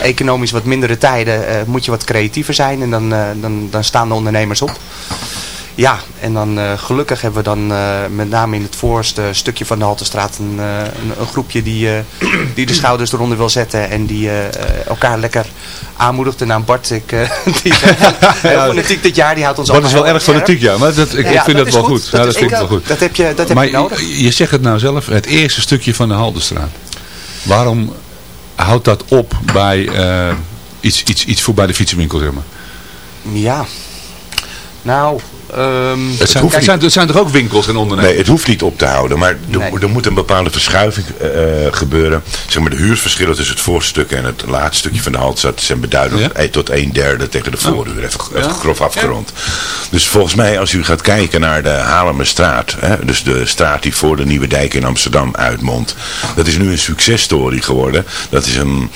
economisch wat mindere tijden moet je wat creatiever zijn en dan, dan, dan staan de ondernemers op. Ja, en dan eh, gelukkig hebben we dan eh, met name in het voorste stukje van de Haltestraat een, eh, een, een groepje die, die de schouders eronder wil zetten en die elkaar lekker aanmoedigt. En aan Bart, ik, die heel fanatiek dit jaar, die houdt ons Dat is wel erg fanatiek ja, maar dat, ik, Ja, ik vind dat, wel goed. goed. Ja, dat is- vind ik wel goed. Dat heb je, dat heb maar je nodig. je, je zegt het nou zelf, het eerste stukje van de Haldenstraat. Waarom houdt dat op bij iets, iets, iets voor bij de fietsenwinkel zeg maar? Ja. Nou, ehm, Het zijn, kijk, zijn, het zijn toch ook winkels en ondernemers? Nee, het hoeft niet op te houden, maar er, Nee. er moet een bepaalde verschuiving eh, gebeuren. Zeg maar, de huursverschillen tussen het voorstuk en het laatste stukje van de Haltstad zijn beduidend Ja? eh, tot een derde tegen de voorhuur, even, even Ja? grof afgerond. Dus volgens mij, als u gaat kijken naar de Haarlemmerstraat, hè, dus de straat die voor de Nieuwe Dijk in Amsterdam uitmondt, dat is nu een successtory geworden. Dat is een...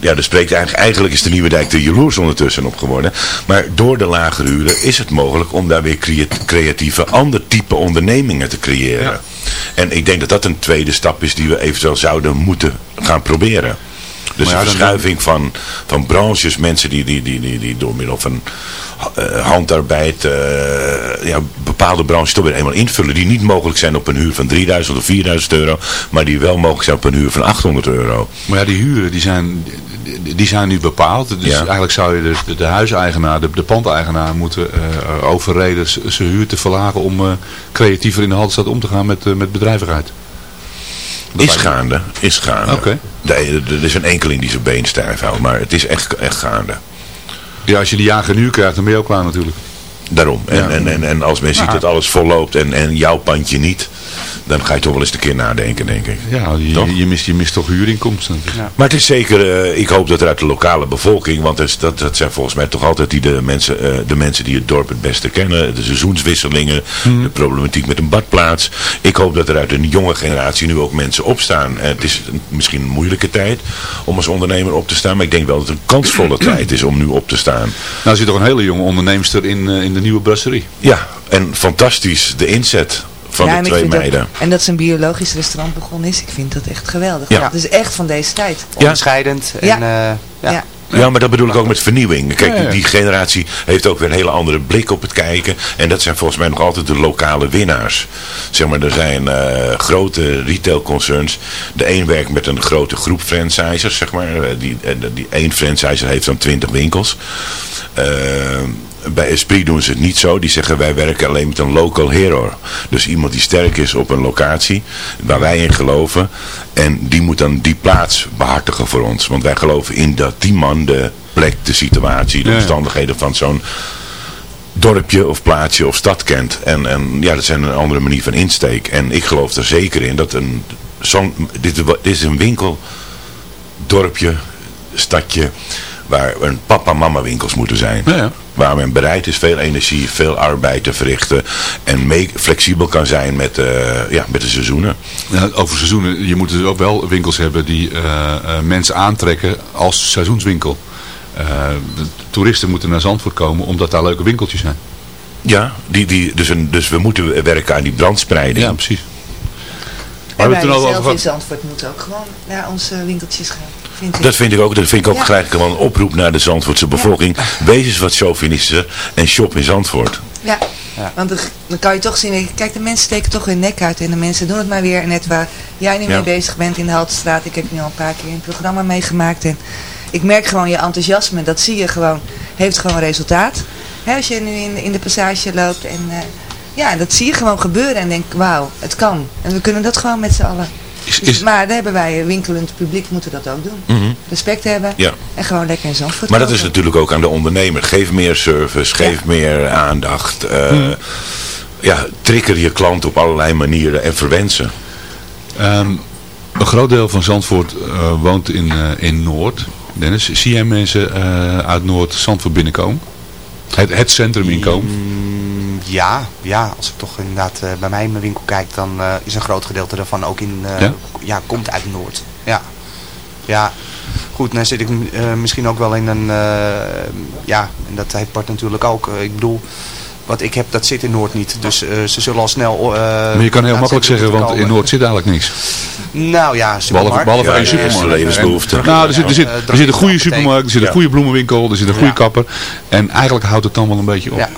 Ja, er spreekt eigenlijk, eigenlijk is de Nieuwe Dijk er jaloers ondertussen op geworden. Maar door de lagere huren is het mogelijk om daar weer weer crea- creatieve, ander type ondernemingen te creëren. En ik denk dat dat een tweede stap is die we eventueel zouden moeten gaan proberen. Dus Maar ja, een dan- verschuiving van, van branches, mensen die, die, die, die, die door middel van eh, handarbeid eh, ja, bepaalde branches toch weer eenmaal invullen die niet mogelijk zijn op een huur van 3000 of 4000 euro, maar die wel mogelijk zijn op een huur van 800 euro. Maar ja, die huren die zijn, die, zijn nu bepaald. Dus Ja. eigenlijk zou je de, de huiseigenaar, de, de pandeigenaar moeten eh, overreden zijn huur te verlagen om creatiever in de Haldenstad om te gaan met, met bedrijvigheid. Is gaande, is gaande. Oké. Er is een enkeling die zijn been stijf houdt, maar het is echt, echt gaande. Ja, als je die jager nu krijgt, dan ben je ook klaar natuurlijk. Daarom. En, Ja. en, en, en als men ziet Ja. dat alles volloopt en, en jouw pandje niet, dan ga je toch wel eens een keer nadenken, denk ik. Ja, Toch? je, je, mist, je mist toch huurinkomsten. Maar het is zeker, eh, ik hoop dat er uit de lokale bevolking, want dat, is- dat, dat zijn volgens mij toch altijd die de, mensen, eh, de mensen die het dorp het beste kennen, de seizoenswisselingen, Mhm. de problematiek met een badplaats. Ik hoop dat er uit een jonge generatie nu ook mensen opstaan. En het is een- misschien een moeilijke tijd om als ondernemer op te staan, maar ik denk wel dat het een kansvolle tijd is om nu op te staan. Nou zit toch een hele jonge onderneemster in, eh, in de nieuwe brasserie. Ja, en fantastisch de inzet van Ja, de twee ook- meiden. en dat ze een biologisch restaurant begonnen is, ik vind dat echt geweldig. Ja. Het is echt van deze tijd. Onderscheidend. En, Ja. eh, ja. Ja. Ja, maar dat bedoel ik ook met vernieuwing. Kijk, die, die generatie heeft ook weer een hele andere blik op het kijken. En dat zijn volgens mij nog altijd de lokale winnaars. Zeg maar, er zijn eh, grote retailconcerns. De een werkt met een grote groep franchisers, zeg maar. Eh, Die, die één franchiser heeft dan 20 winkels. Eh, bij Esprit doen ze het niet zo. Die zeggen wij werken alleen met een local hero. Dus iemand die sterk is op een locatie waar wij in geloven. En die moet dan die plaats behartigen voor ons. Want wij geloven in dat die man de plek, de situatie, de omstandigheden van zo'n dorpje of plaatsje of stad kent. En, en ja, dat zijn een andere manier van insteek. En ik geloof er zeker in dat een, dit, dit is een winkel, dorpje, stadje, waar een papa-mama winkels moeten zijn. Ja, ja. Waar men bereid is veel energie, veel arbeid te verrichten. En mee, flexibel kan zijn met, eh, ja, met de seizoenen. Ja, over seizoenen, je moet dus ook wel winkels hebben die eh, eh, mensen aantrekken als seizoenswinkel. Eh, toeristen moeten naar Zandvoort komen omdat daar leuke winkeltjes zijn. Ja, die, die, dus, een, dus we moeten werken aan die brandspreiding. Ja, precies. En we wij zelf over in? Zandvoort moeten ook gewoon naar onze winkeltjes gaan. Vind ik. Dat vind ik ook, dat vind ik ook Ja. gelijk gewoon een oproep naar de Zandvoortse bevolking. Wees eens wat chauvinistischer en shop in Zandvoort. Ja, want dan, kan je toch zien, kijk de mensen steken toch hun nek uit en de mensen doen het maar weer. Net waar jij nu Ja. mee bezig bent in de Haltestraat, ik heb nu al een paar keer een programma meegemaakt en ik merk gewoon je enthousiasme, dat zie je gewoon, heeft gewoon resultaat. Hè, als je nu in, in de passage loopt en eh, ja, dat zie je gewoon gebeuren en denk wauw, het kan. En we kunnen dat gewoon met z'n allen. Is, Dus- is, maar daar hebben wij, winkelend publiek, moeten dat ook doen. Mhm. Respect hebben Ja. en gewoon lekker in Zandvoort Maar dat is natuurlijk ook aan de ondernemer. Geef meer service, geef meer aandacht. eh, Mhm. Ja, trigger je klant op allerlei manieren en verwensen. Ehm, een groot deel van Zandvoort eh, woont in, eh, in Noord. Dennis, zie jij mensen eh, uit Noord Zandvoort binnenkomen? Het, het centrum inkomen? Mm, ja, ja, als ik toch inderdaad eh, bij mij in mijn winkel kijk, dan eh, is een groot gedeelte daarvan ook in, eh, Ja? ja? komt uit Noord. Ja, ja. Goed, dan zit ik eh, misschien ook wel in een, eh, ja, en dat heeft Bart natuurlijk ook. Eh, ik bedoel, wat ik heb, dat zit in Noord niet. Dus eh, ze zullen al snel... eh, maar je kan heel makkelijk zeggen, want in. Noord zit eigenlijk niks. Nou ja, Behalve, supermarkt. behalve Ja, één supermarkt. levensbehoefte. En- Nou, er zit, er, zit, Eh, er zit een goede supermarkt, er zit een goede bloemenwinkel, er zit een goede Ja. kapper. En eigenlijk houdt het dan wel een beetje op. Ja.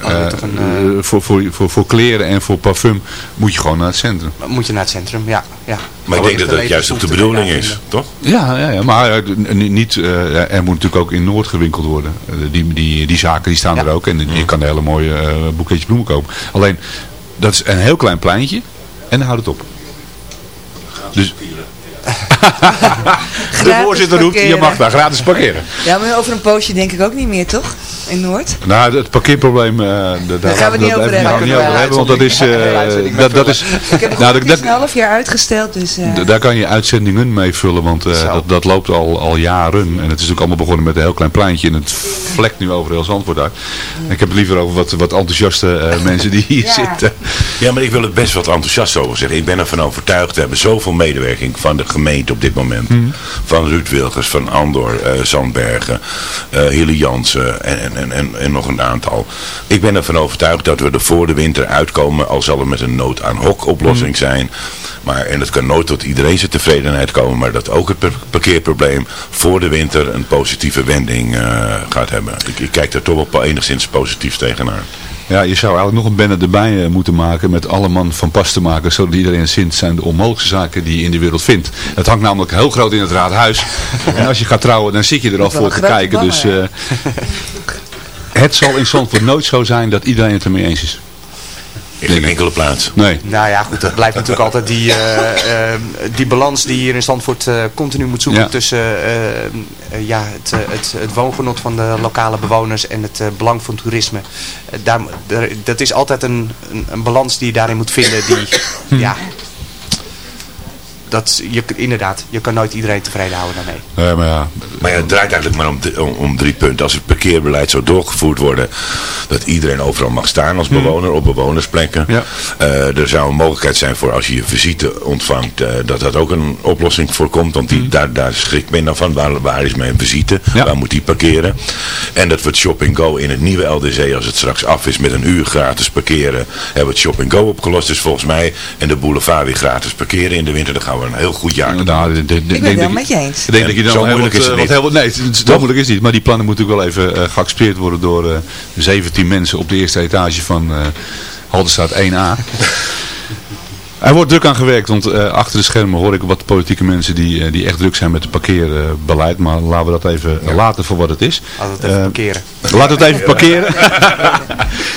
Eh, toch een, eh, eh, voor, voor, voor, voor kleren en voor parfum moet je gewoon naar het centrum. moet je naar het centrum, ja. ja. Maar ik denk dat dat juist ook de bedoeling is, toch? Ja, ja, ja maar niet, eh, er moet natuurlijk ook in Noord gewinkeld worden. Die, die, die zaken die staan Ja. er ook en je kan een hele mooie eh boeketjes bloemen kopen. Alleen, dat is een heel klein pleintje en dan houdt het op. Dus de voorzitter roept, je mag daar gratis parkeren. Ja, maar over een poosje denk ik ook niet meer, toch? In Noord? Nou, het parkeerprobleem, eh, daar Daar gaan we niet over daar gaan we hebben. niet over hebben, want dat is, eh, dat, dat is, Ik heb het nou, dat, een half jaar uitgesteld, dus... eh, Daar kan je uitzendingen mee vullen, want eh, dat, dat loopt al, al jaren. En het is natuurlijk allemaal begonnen met een heel klein pleintje. En het vlekt nu over heel Zandvoort uit. En Ik heb het liever over wat, wat enthousiaste eh, mensen die hier Ja. zitten. Ja, maar ik wil het best wat enthousiast over zeggen. Ik ben ervan overtuigd, we hebben zoveel medewerking van de gemeente op dit moment. Van Ruud Wilgers, van Andor, eh Zandbergen, eh Hilly Jansen en, en, en, en, nog een aantal. Ik ben ervan overtuigd dat we er voor de winter uitkomen, al zal het met een nood aan hok oplossing zijn. Maar, en het kan nooit tot iedereen zijn tevredenheid komen, maar dat ook het par- parkeerprobleem voor de winter een positieve wending eh, gaat hebben. Ik, ik kijk daar toch wel enigszins positief tegenaan. Ja, je zou eigenlijk nog een banner erbij eh, moeten maken met alle man van pas te maken, zodat iedereen zint zijn de onmogelijkste zaken die je in de wereld vindt. Het hangt namelijk heel groot in het raadhuis. En als je gaat trouwen, dan zit je er al voor te kijken. Dus eh, het zal in Zandvoort nooit zo zijn dat iedereen het ermee eens is. In geen enkele plaats. Nee. Nou ja, goed, dat blijft natuurlijk altijd die, eh, eh, die balans die je hier in Zandvoort eh, continu moet zoeken Ja. tussen ja, het, het, het woongenot van de lokale bewoners en het belang van toerisme. Daar, daar- dat is altijd een, een, een balans die je daarin moet vinden die, ja, dat, je, inderdaad, je kan nooit iedereen tevreden houden daarmee. Nee, maar ja, Maar ja, het draait eigenlijk maar om, om, om drie punten. Als het parkeerbeleid zou doorgevoerd worden, dat iedereen overal mag staan als bewoner op bewonersplekken. Ja. Eh, er zou een mogelijkheid zijn voor als je je visite ontvangt, eh, dat dat ook een oplossing voorkomt. Want die, daar, daar schrikt men dan van. Waar, waar is mijn visite? Ja. Waar moet die parkeren? En dat we het shop go in het nieuwe LDC, als het straks af is met een uur gratis parkeren, hebben we het shop go opgelost. Dus volgens mij, en de boulevard weer gratis parkeren in de winter, dan gaan we een heel goed jaar. nou, de- de- de- Ik ben denk het wel dat met je eens. Ik denk dat je dan Zo moeilijk wat, is het eh, wat niet. nee, zo moeilijk is het niet. Maar die plannen moeten ook wel even eh, geaccepteerd worden door eh 17 mensen op de eerste etage van eh Haldenstraat 1A. Er wordt druk aan gewerkt, want eh, achter de schermen hoor ik wat politieke mensen die, eh, die echt druk zijn met het parkeerbeleid. Maar laten we dat even eh, laten voor wat het is. Laten we het even Eh, parkeren. Laten we het even parkeren.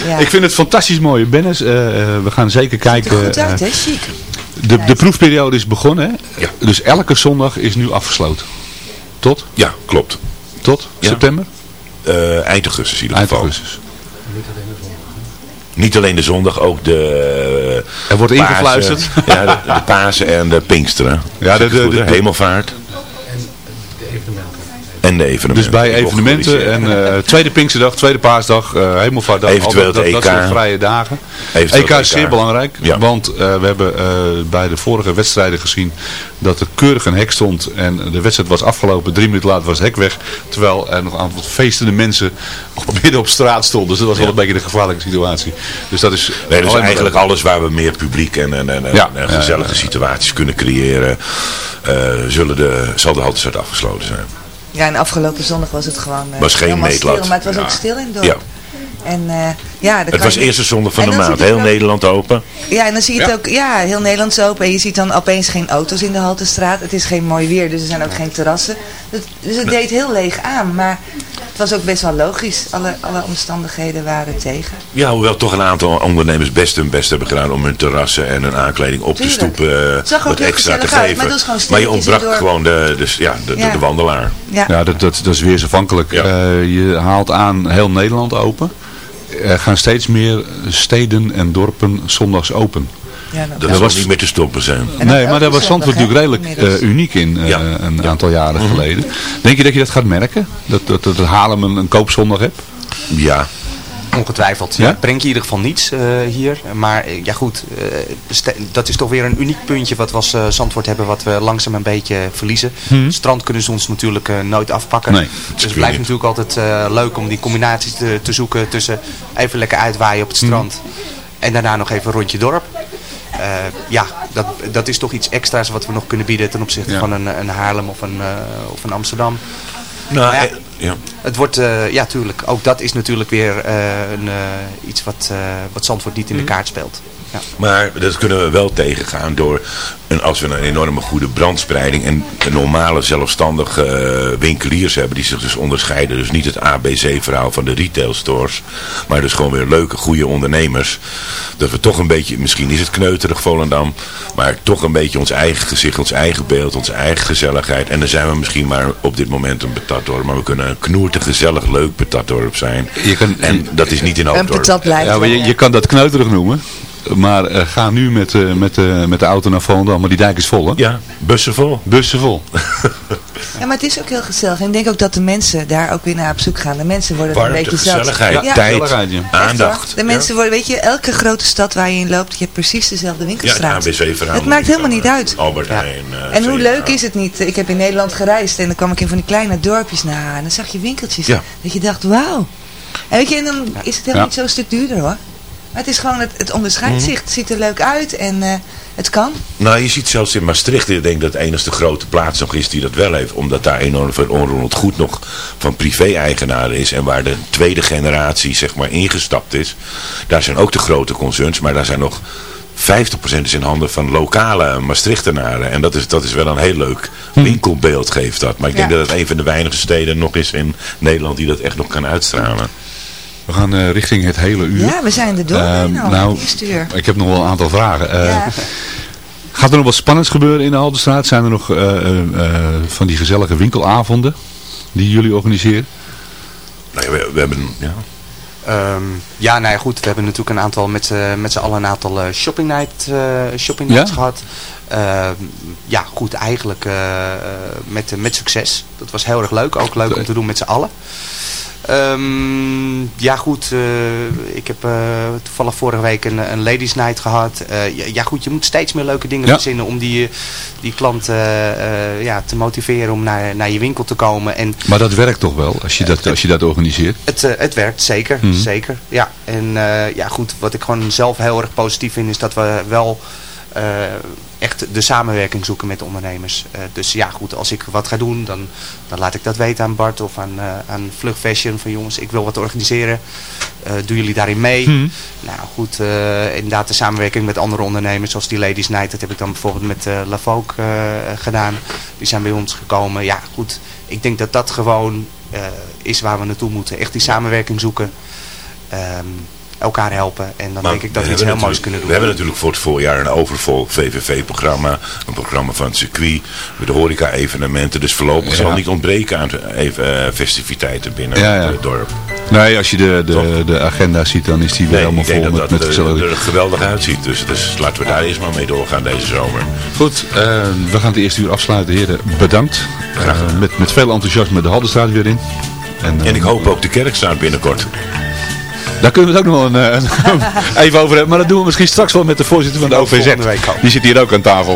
Ja. Ik vind het fantastisch mooie banners. Eh, eh, we gaan zeker Ziet er kijken. goed uit, eh, hè? Chic. De, de proefperiode is begonnen. Hè? Ja. Dus elke zondag is nu afgesloten. Tot? Ja, klopt. Tot? Ja. September? Eh, eind augustus in ieder Eind geval. augustus. Niet alleen de zondag, ook de... Er wordt Pasen. ingefluisterd. Ja, de, de Pasen en de Pinksteren. Ja, de- de- hè? de- Hemelvaart. En de evenementen. Dus bij evenementen en eh, tweede Pinksterdag, tweede paasdag, eh hemelvaartdag, Eventueel dat, dat, dat EK. soort vrije dagen. Eventueel EK is zeer belangrijk, Ja. want eh, we hebben bij de vorige wedstrijden gezien dat er keurig een hek stond en de wedstrijd was afgelopen. Drie minuten later was het hek weg, terwijl er nog een aantal feestende mensen midden op straat stonden. Dus dat was wel een beetje de gevaarlijke situatie. Dus dat is Nee, dat maar- eigenlijk alles waar we meer publiek en, en, en, Ja. en gezellige situaties kunnen creëren. zullen de, zal de afgesloten zijn. Ja, en afgelopen zondag was het gewoon... eh, Was geen helemaal meetlat. Stil, maar het was ook stil in het dorp. Ja. En eh, ja, Het kan was je- eerste zondag van de maand. Heel ook- Nederland open. Ja, en dan zie je het Ja. ook, ja, heel Nederland is open. En je ziet dan opeens geen auto's in de Haltestraat. Het is geen mooi weer, dus er zijn ook geen terrassen. Dus, dus het deed heel leeg aan, maar het was ook best wel logisch. Alle, alle omstandigheden waren tegen. Ja, hoewel toch een aantal ondernemers best hun best hebben gedaan om hun terrassen en hun aankleding op te Tuurlijk. stoepen. eh, Het zag ook wat extra te geven. maar dat is gewoon maar je ontbrak gewoon de, de, ja, de, de, Ja. de wandelaar. Ja, Ja, dat, dat, dat is weersafhankelijk. Ja. Eh, je haalt aan heel Nederland open. Er gaan steeds meer steden en dorpen zondags open. ja, dat- was- niet meer te stoppen zijn. Nee, maar daar was Zandvoort natuurlijk redelijk eh, uniek in eh, Ja. een aantal jaren geleden. Denk je dat je dat gaat merken? Dat, dat, dat Haarlem een, een koopzondag hebt? Ja, Ongetwijfeld. Ja? Het brengt je in ieder geval niets eh, hier. Maar eh, ja goed, eh, dat is toch weer een uniek puntje wat we als Zandvoort hebben wat we langzaam een beetje verliezen. Het strand kunnen ze ons natuurlijk nooit afpakken. Nee, dus het blijft natuurlijk altijd leuk om die combinaties te, te zoeken tussen even lekker uitwaaien op het strand en daarna nog even een rondje dorp. Ja, dat, dat is toch iets extra's wat we nog kunnen bieden ten opzichte Ja. van een, een Haarlem of een, of een Amsterdam. Nou, ja. eh, ja. Het wordt, eh, ja tuurlijk, ook dat is natuurlijk weer eh, een, eh, iets wat, wat Zandvoort niet in de kaart speelt. Ja. Maar dat kunnen we wel tegengaan door, een, als we een enorme goede brandspreiding en een normale zelfstandige eh, winkeliers hebben die zich dus onderscheiden. Dus niet het ABC-verhaal van de retail stores, maar dus gewoon weer leuke, goede ondernemers. Dat we toch een beetje, misschien is het kneuterig Volendam, maar toch een beetje ons eigen gezicht, ons eigen beeld, onze eigen gezelligheid. En dan zijn we misschien maar op dit moment een patatdorp, maar we kunnen een knoertig, gezellig, leuk patatdorp zijn. Je kan, En dat is niet in Een Hoofddorp. patat blijft. ja, maar je, je kan dat kneuterig noemen. Maar eh, ga nu met, eh, met, eh, met de auto naar Volendam, maar die dijk is vol hè? Ja, bussen vol. Bussen vol. Ja, maar het is ook heel gezellig. En ik denk ook dat de mensen daar ook weer naar op zoek gaan. De mensen worden een beetje gezelligheid, Ja. tijd, Gezelligheid, ja. Aandacht. De mensen worden, weet je, elke grote stad waar je in loopt, je hebt precies dezelfde Ja, winkelstraat. het ABC-verhaal. het maakt helemaal niet uit. Albert Heijn. eh, En hoe leuk is het niet? Ik heb in Nederland gereisd en dan kwam ik in van die kleine dorpjes na. En dan zag je winkeltjes. Ja. Dat je dacht, wauw. En weet je, en dan is het helemaal Ja. niet zo'n stuk duurder hoor. Maar het is gewoon, het, het onderscheidt Mhm. zich. Het ziet er leuk uit en eh, het kan. Nou, je ziet zelfs in Maastricht, ik denk dat het enigste grote plaats nog is die dat wel heeft. Omdat daar enorm veel onroerend goed nog van privé-eigenaren is. En waar de tweede generatie zeg maar ingestapt is. Daar zijn ook de grote concerns, maar daar zijn nog 50% is in handen van lokale Maastrichtenaren. En dat is, dat is wel een heel leuk winkelbeeld geeft dat. Maar ik denk Ja. dat het een van de weinige steden nog is in Nederland die dat echt nog kan uitstralen. We gaan eh, richting het hele uur. Ja, we zijn er door. Ehm, nou, nou, ik heb nog wel een aantal vragen. Eh, Ja. Gaat er nog wat spannends gebeuren in de Haldenstraat? Zijn er nog eh, eh, eh, van die gezellige winkelavonden die jullie organiseren? Nou ja, we, we hebben... Ja. Ehm, ja, nou ja, goed. We hebben natuurlijk een aantal met, z'n- met z'n allen een aantal shopping, night, eh, shopping nights Ja? gehad. Ehm, ja, goed. Eigenlijk eh, eh, met, met succes. Dat was heel erg leuk. Ook leuk om te doen met z'n allen. Ehm, ja goed, eh, ik heb toevallig vorige week een, een ladies night gehad. Eh, ja, ja goed, je moet steeds meer leuke dingen Ja. verzinnen om die, die klant eh, ja, te motiveren om naar, naar je winkel te komen. En Maar dat werkt toch wel, als je dat, als je dat organiseert? het, het werkt, zeker. Mhm. zeker. Ja. En ja, goed, wat ik gewoon zelf heel erg positief vind, is dat we wel echt de samenwerking zoeken met de ondernemers. Eh, dus ja, goed, als ik wat ga doen, dan, dan laat ik dat veten aan Bart of aan, eh aan Vlug Fashion. Van jongens, ik wil wat organiseren. Eh doen jullie daarin mee? Mhm. Nou goed, eh, inderdaad de samenwerking met andere ondernemers, zoals die Ladies Night. Dat heb ik dan bijvoorbeeld met eh La Vogue, eh, gedaan. Die zijn bij ons gekomen. Ja, goed. Ik denk dat dat gewoon eh, is waar we naartoe moeten. Echt die samenwerking zoeken. Ehm, elkaar helpen. En dan Maar denk ik dat we iets heel moois kunnen doen. We hebben natuurlijk voor het voorjaar een overvol VVV-programma. Een programma van het circuit. Met de horeca-evenementen. Dus voorlopig Ja. zal niet ontbreken aan even, eh, festiviteiten binnen Ja, ja. het dorp. Nee, als je de, de, de agenda ziet, dan is die weer Nee, helemaal ik denk vol dat met, dat met eh, er geweldig uitziet. Dus, dus laten we daar eerst maar mee doorgaan deze zomer. Goed, eh, we gaan het eerste uur afsluiten. Heren, bedankt. Graag. Eh, met, met veel enthousiasme de Haldenstraat weer in. En, eh, En ik hoop ook de kerkstraat binnenkort. Daar kunnen we het ook nog wel een, eh, even over hebben. Maar dat doen we misschien straks wel met de voorzitter van de OVZ. Die zit hier ook aan tafel.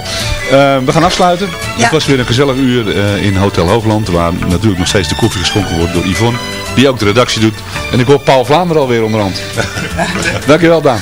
Eh, we gaan afsluiten. Ja. Het was weer een gezellig uur eh, in Hotel Hoogland. Waar natuurlijk nog steeds de koffie geschonken wordt door Yvonne. Die ook de redactie doet. En ik hoor Paul Vlaanderen alweer onderhand. Dankjewel Daan.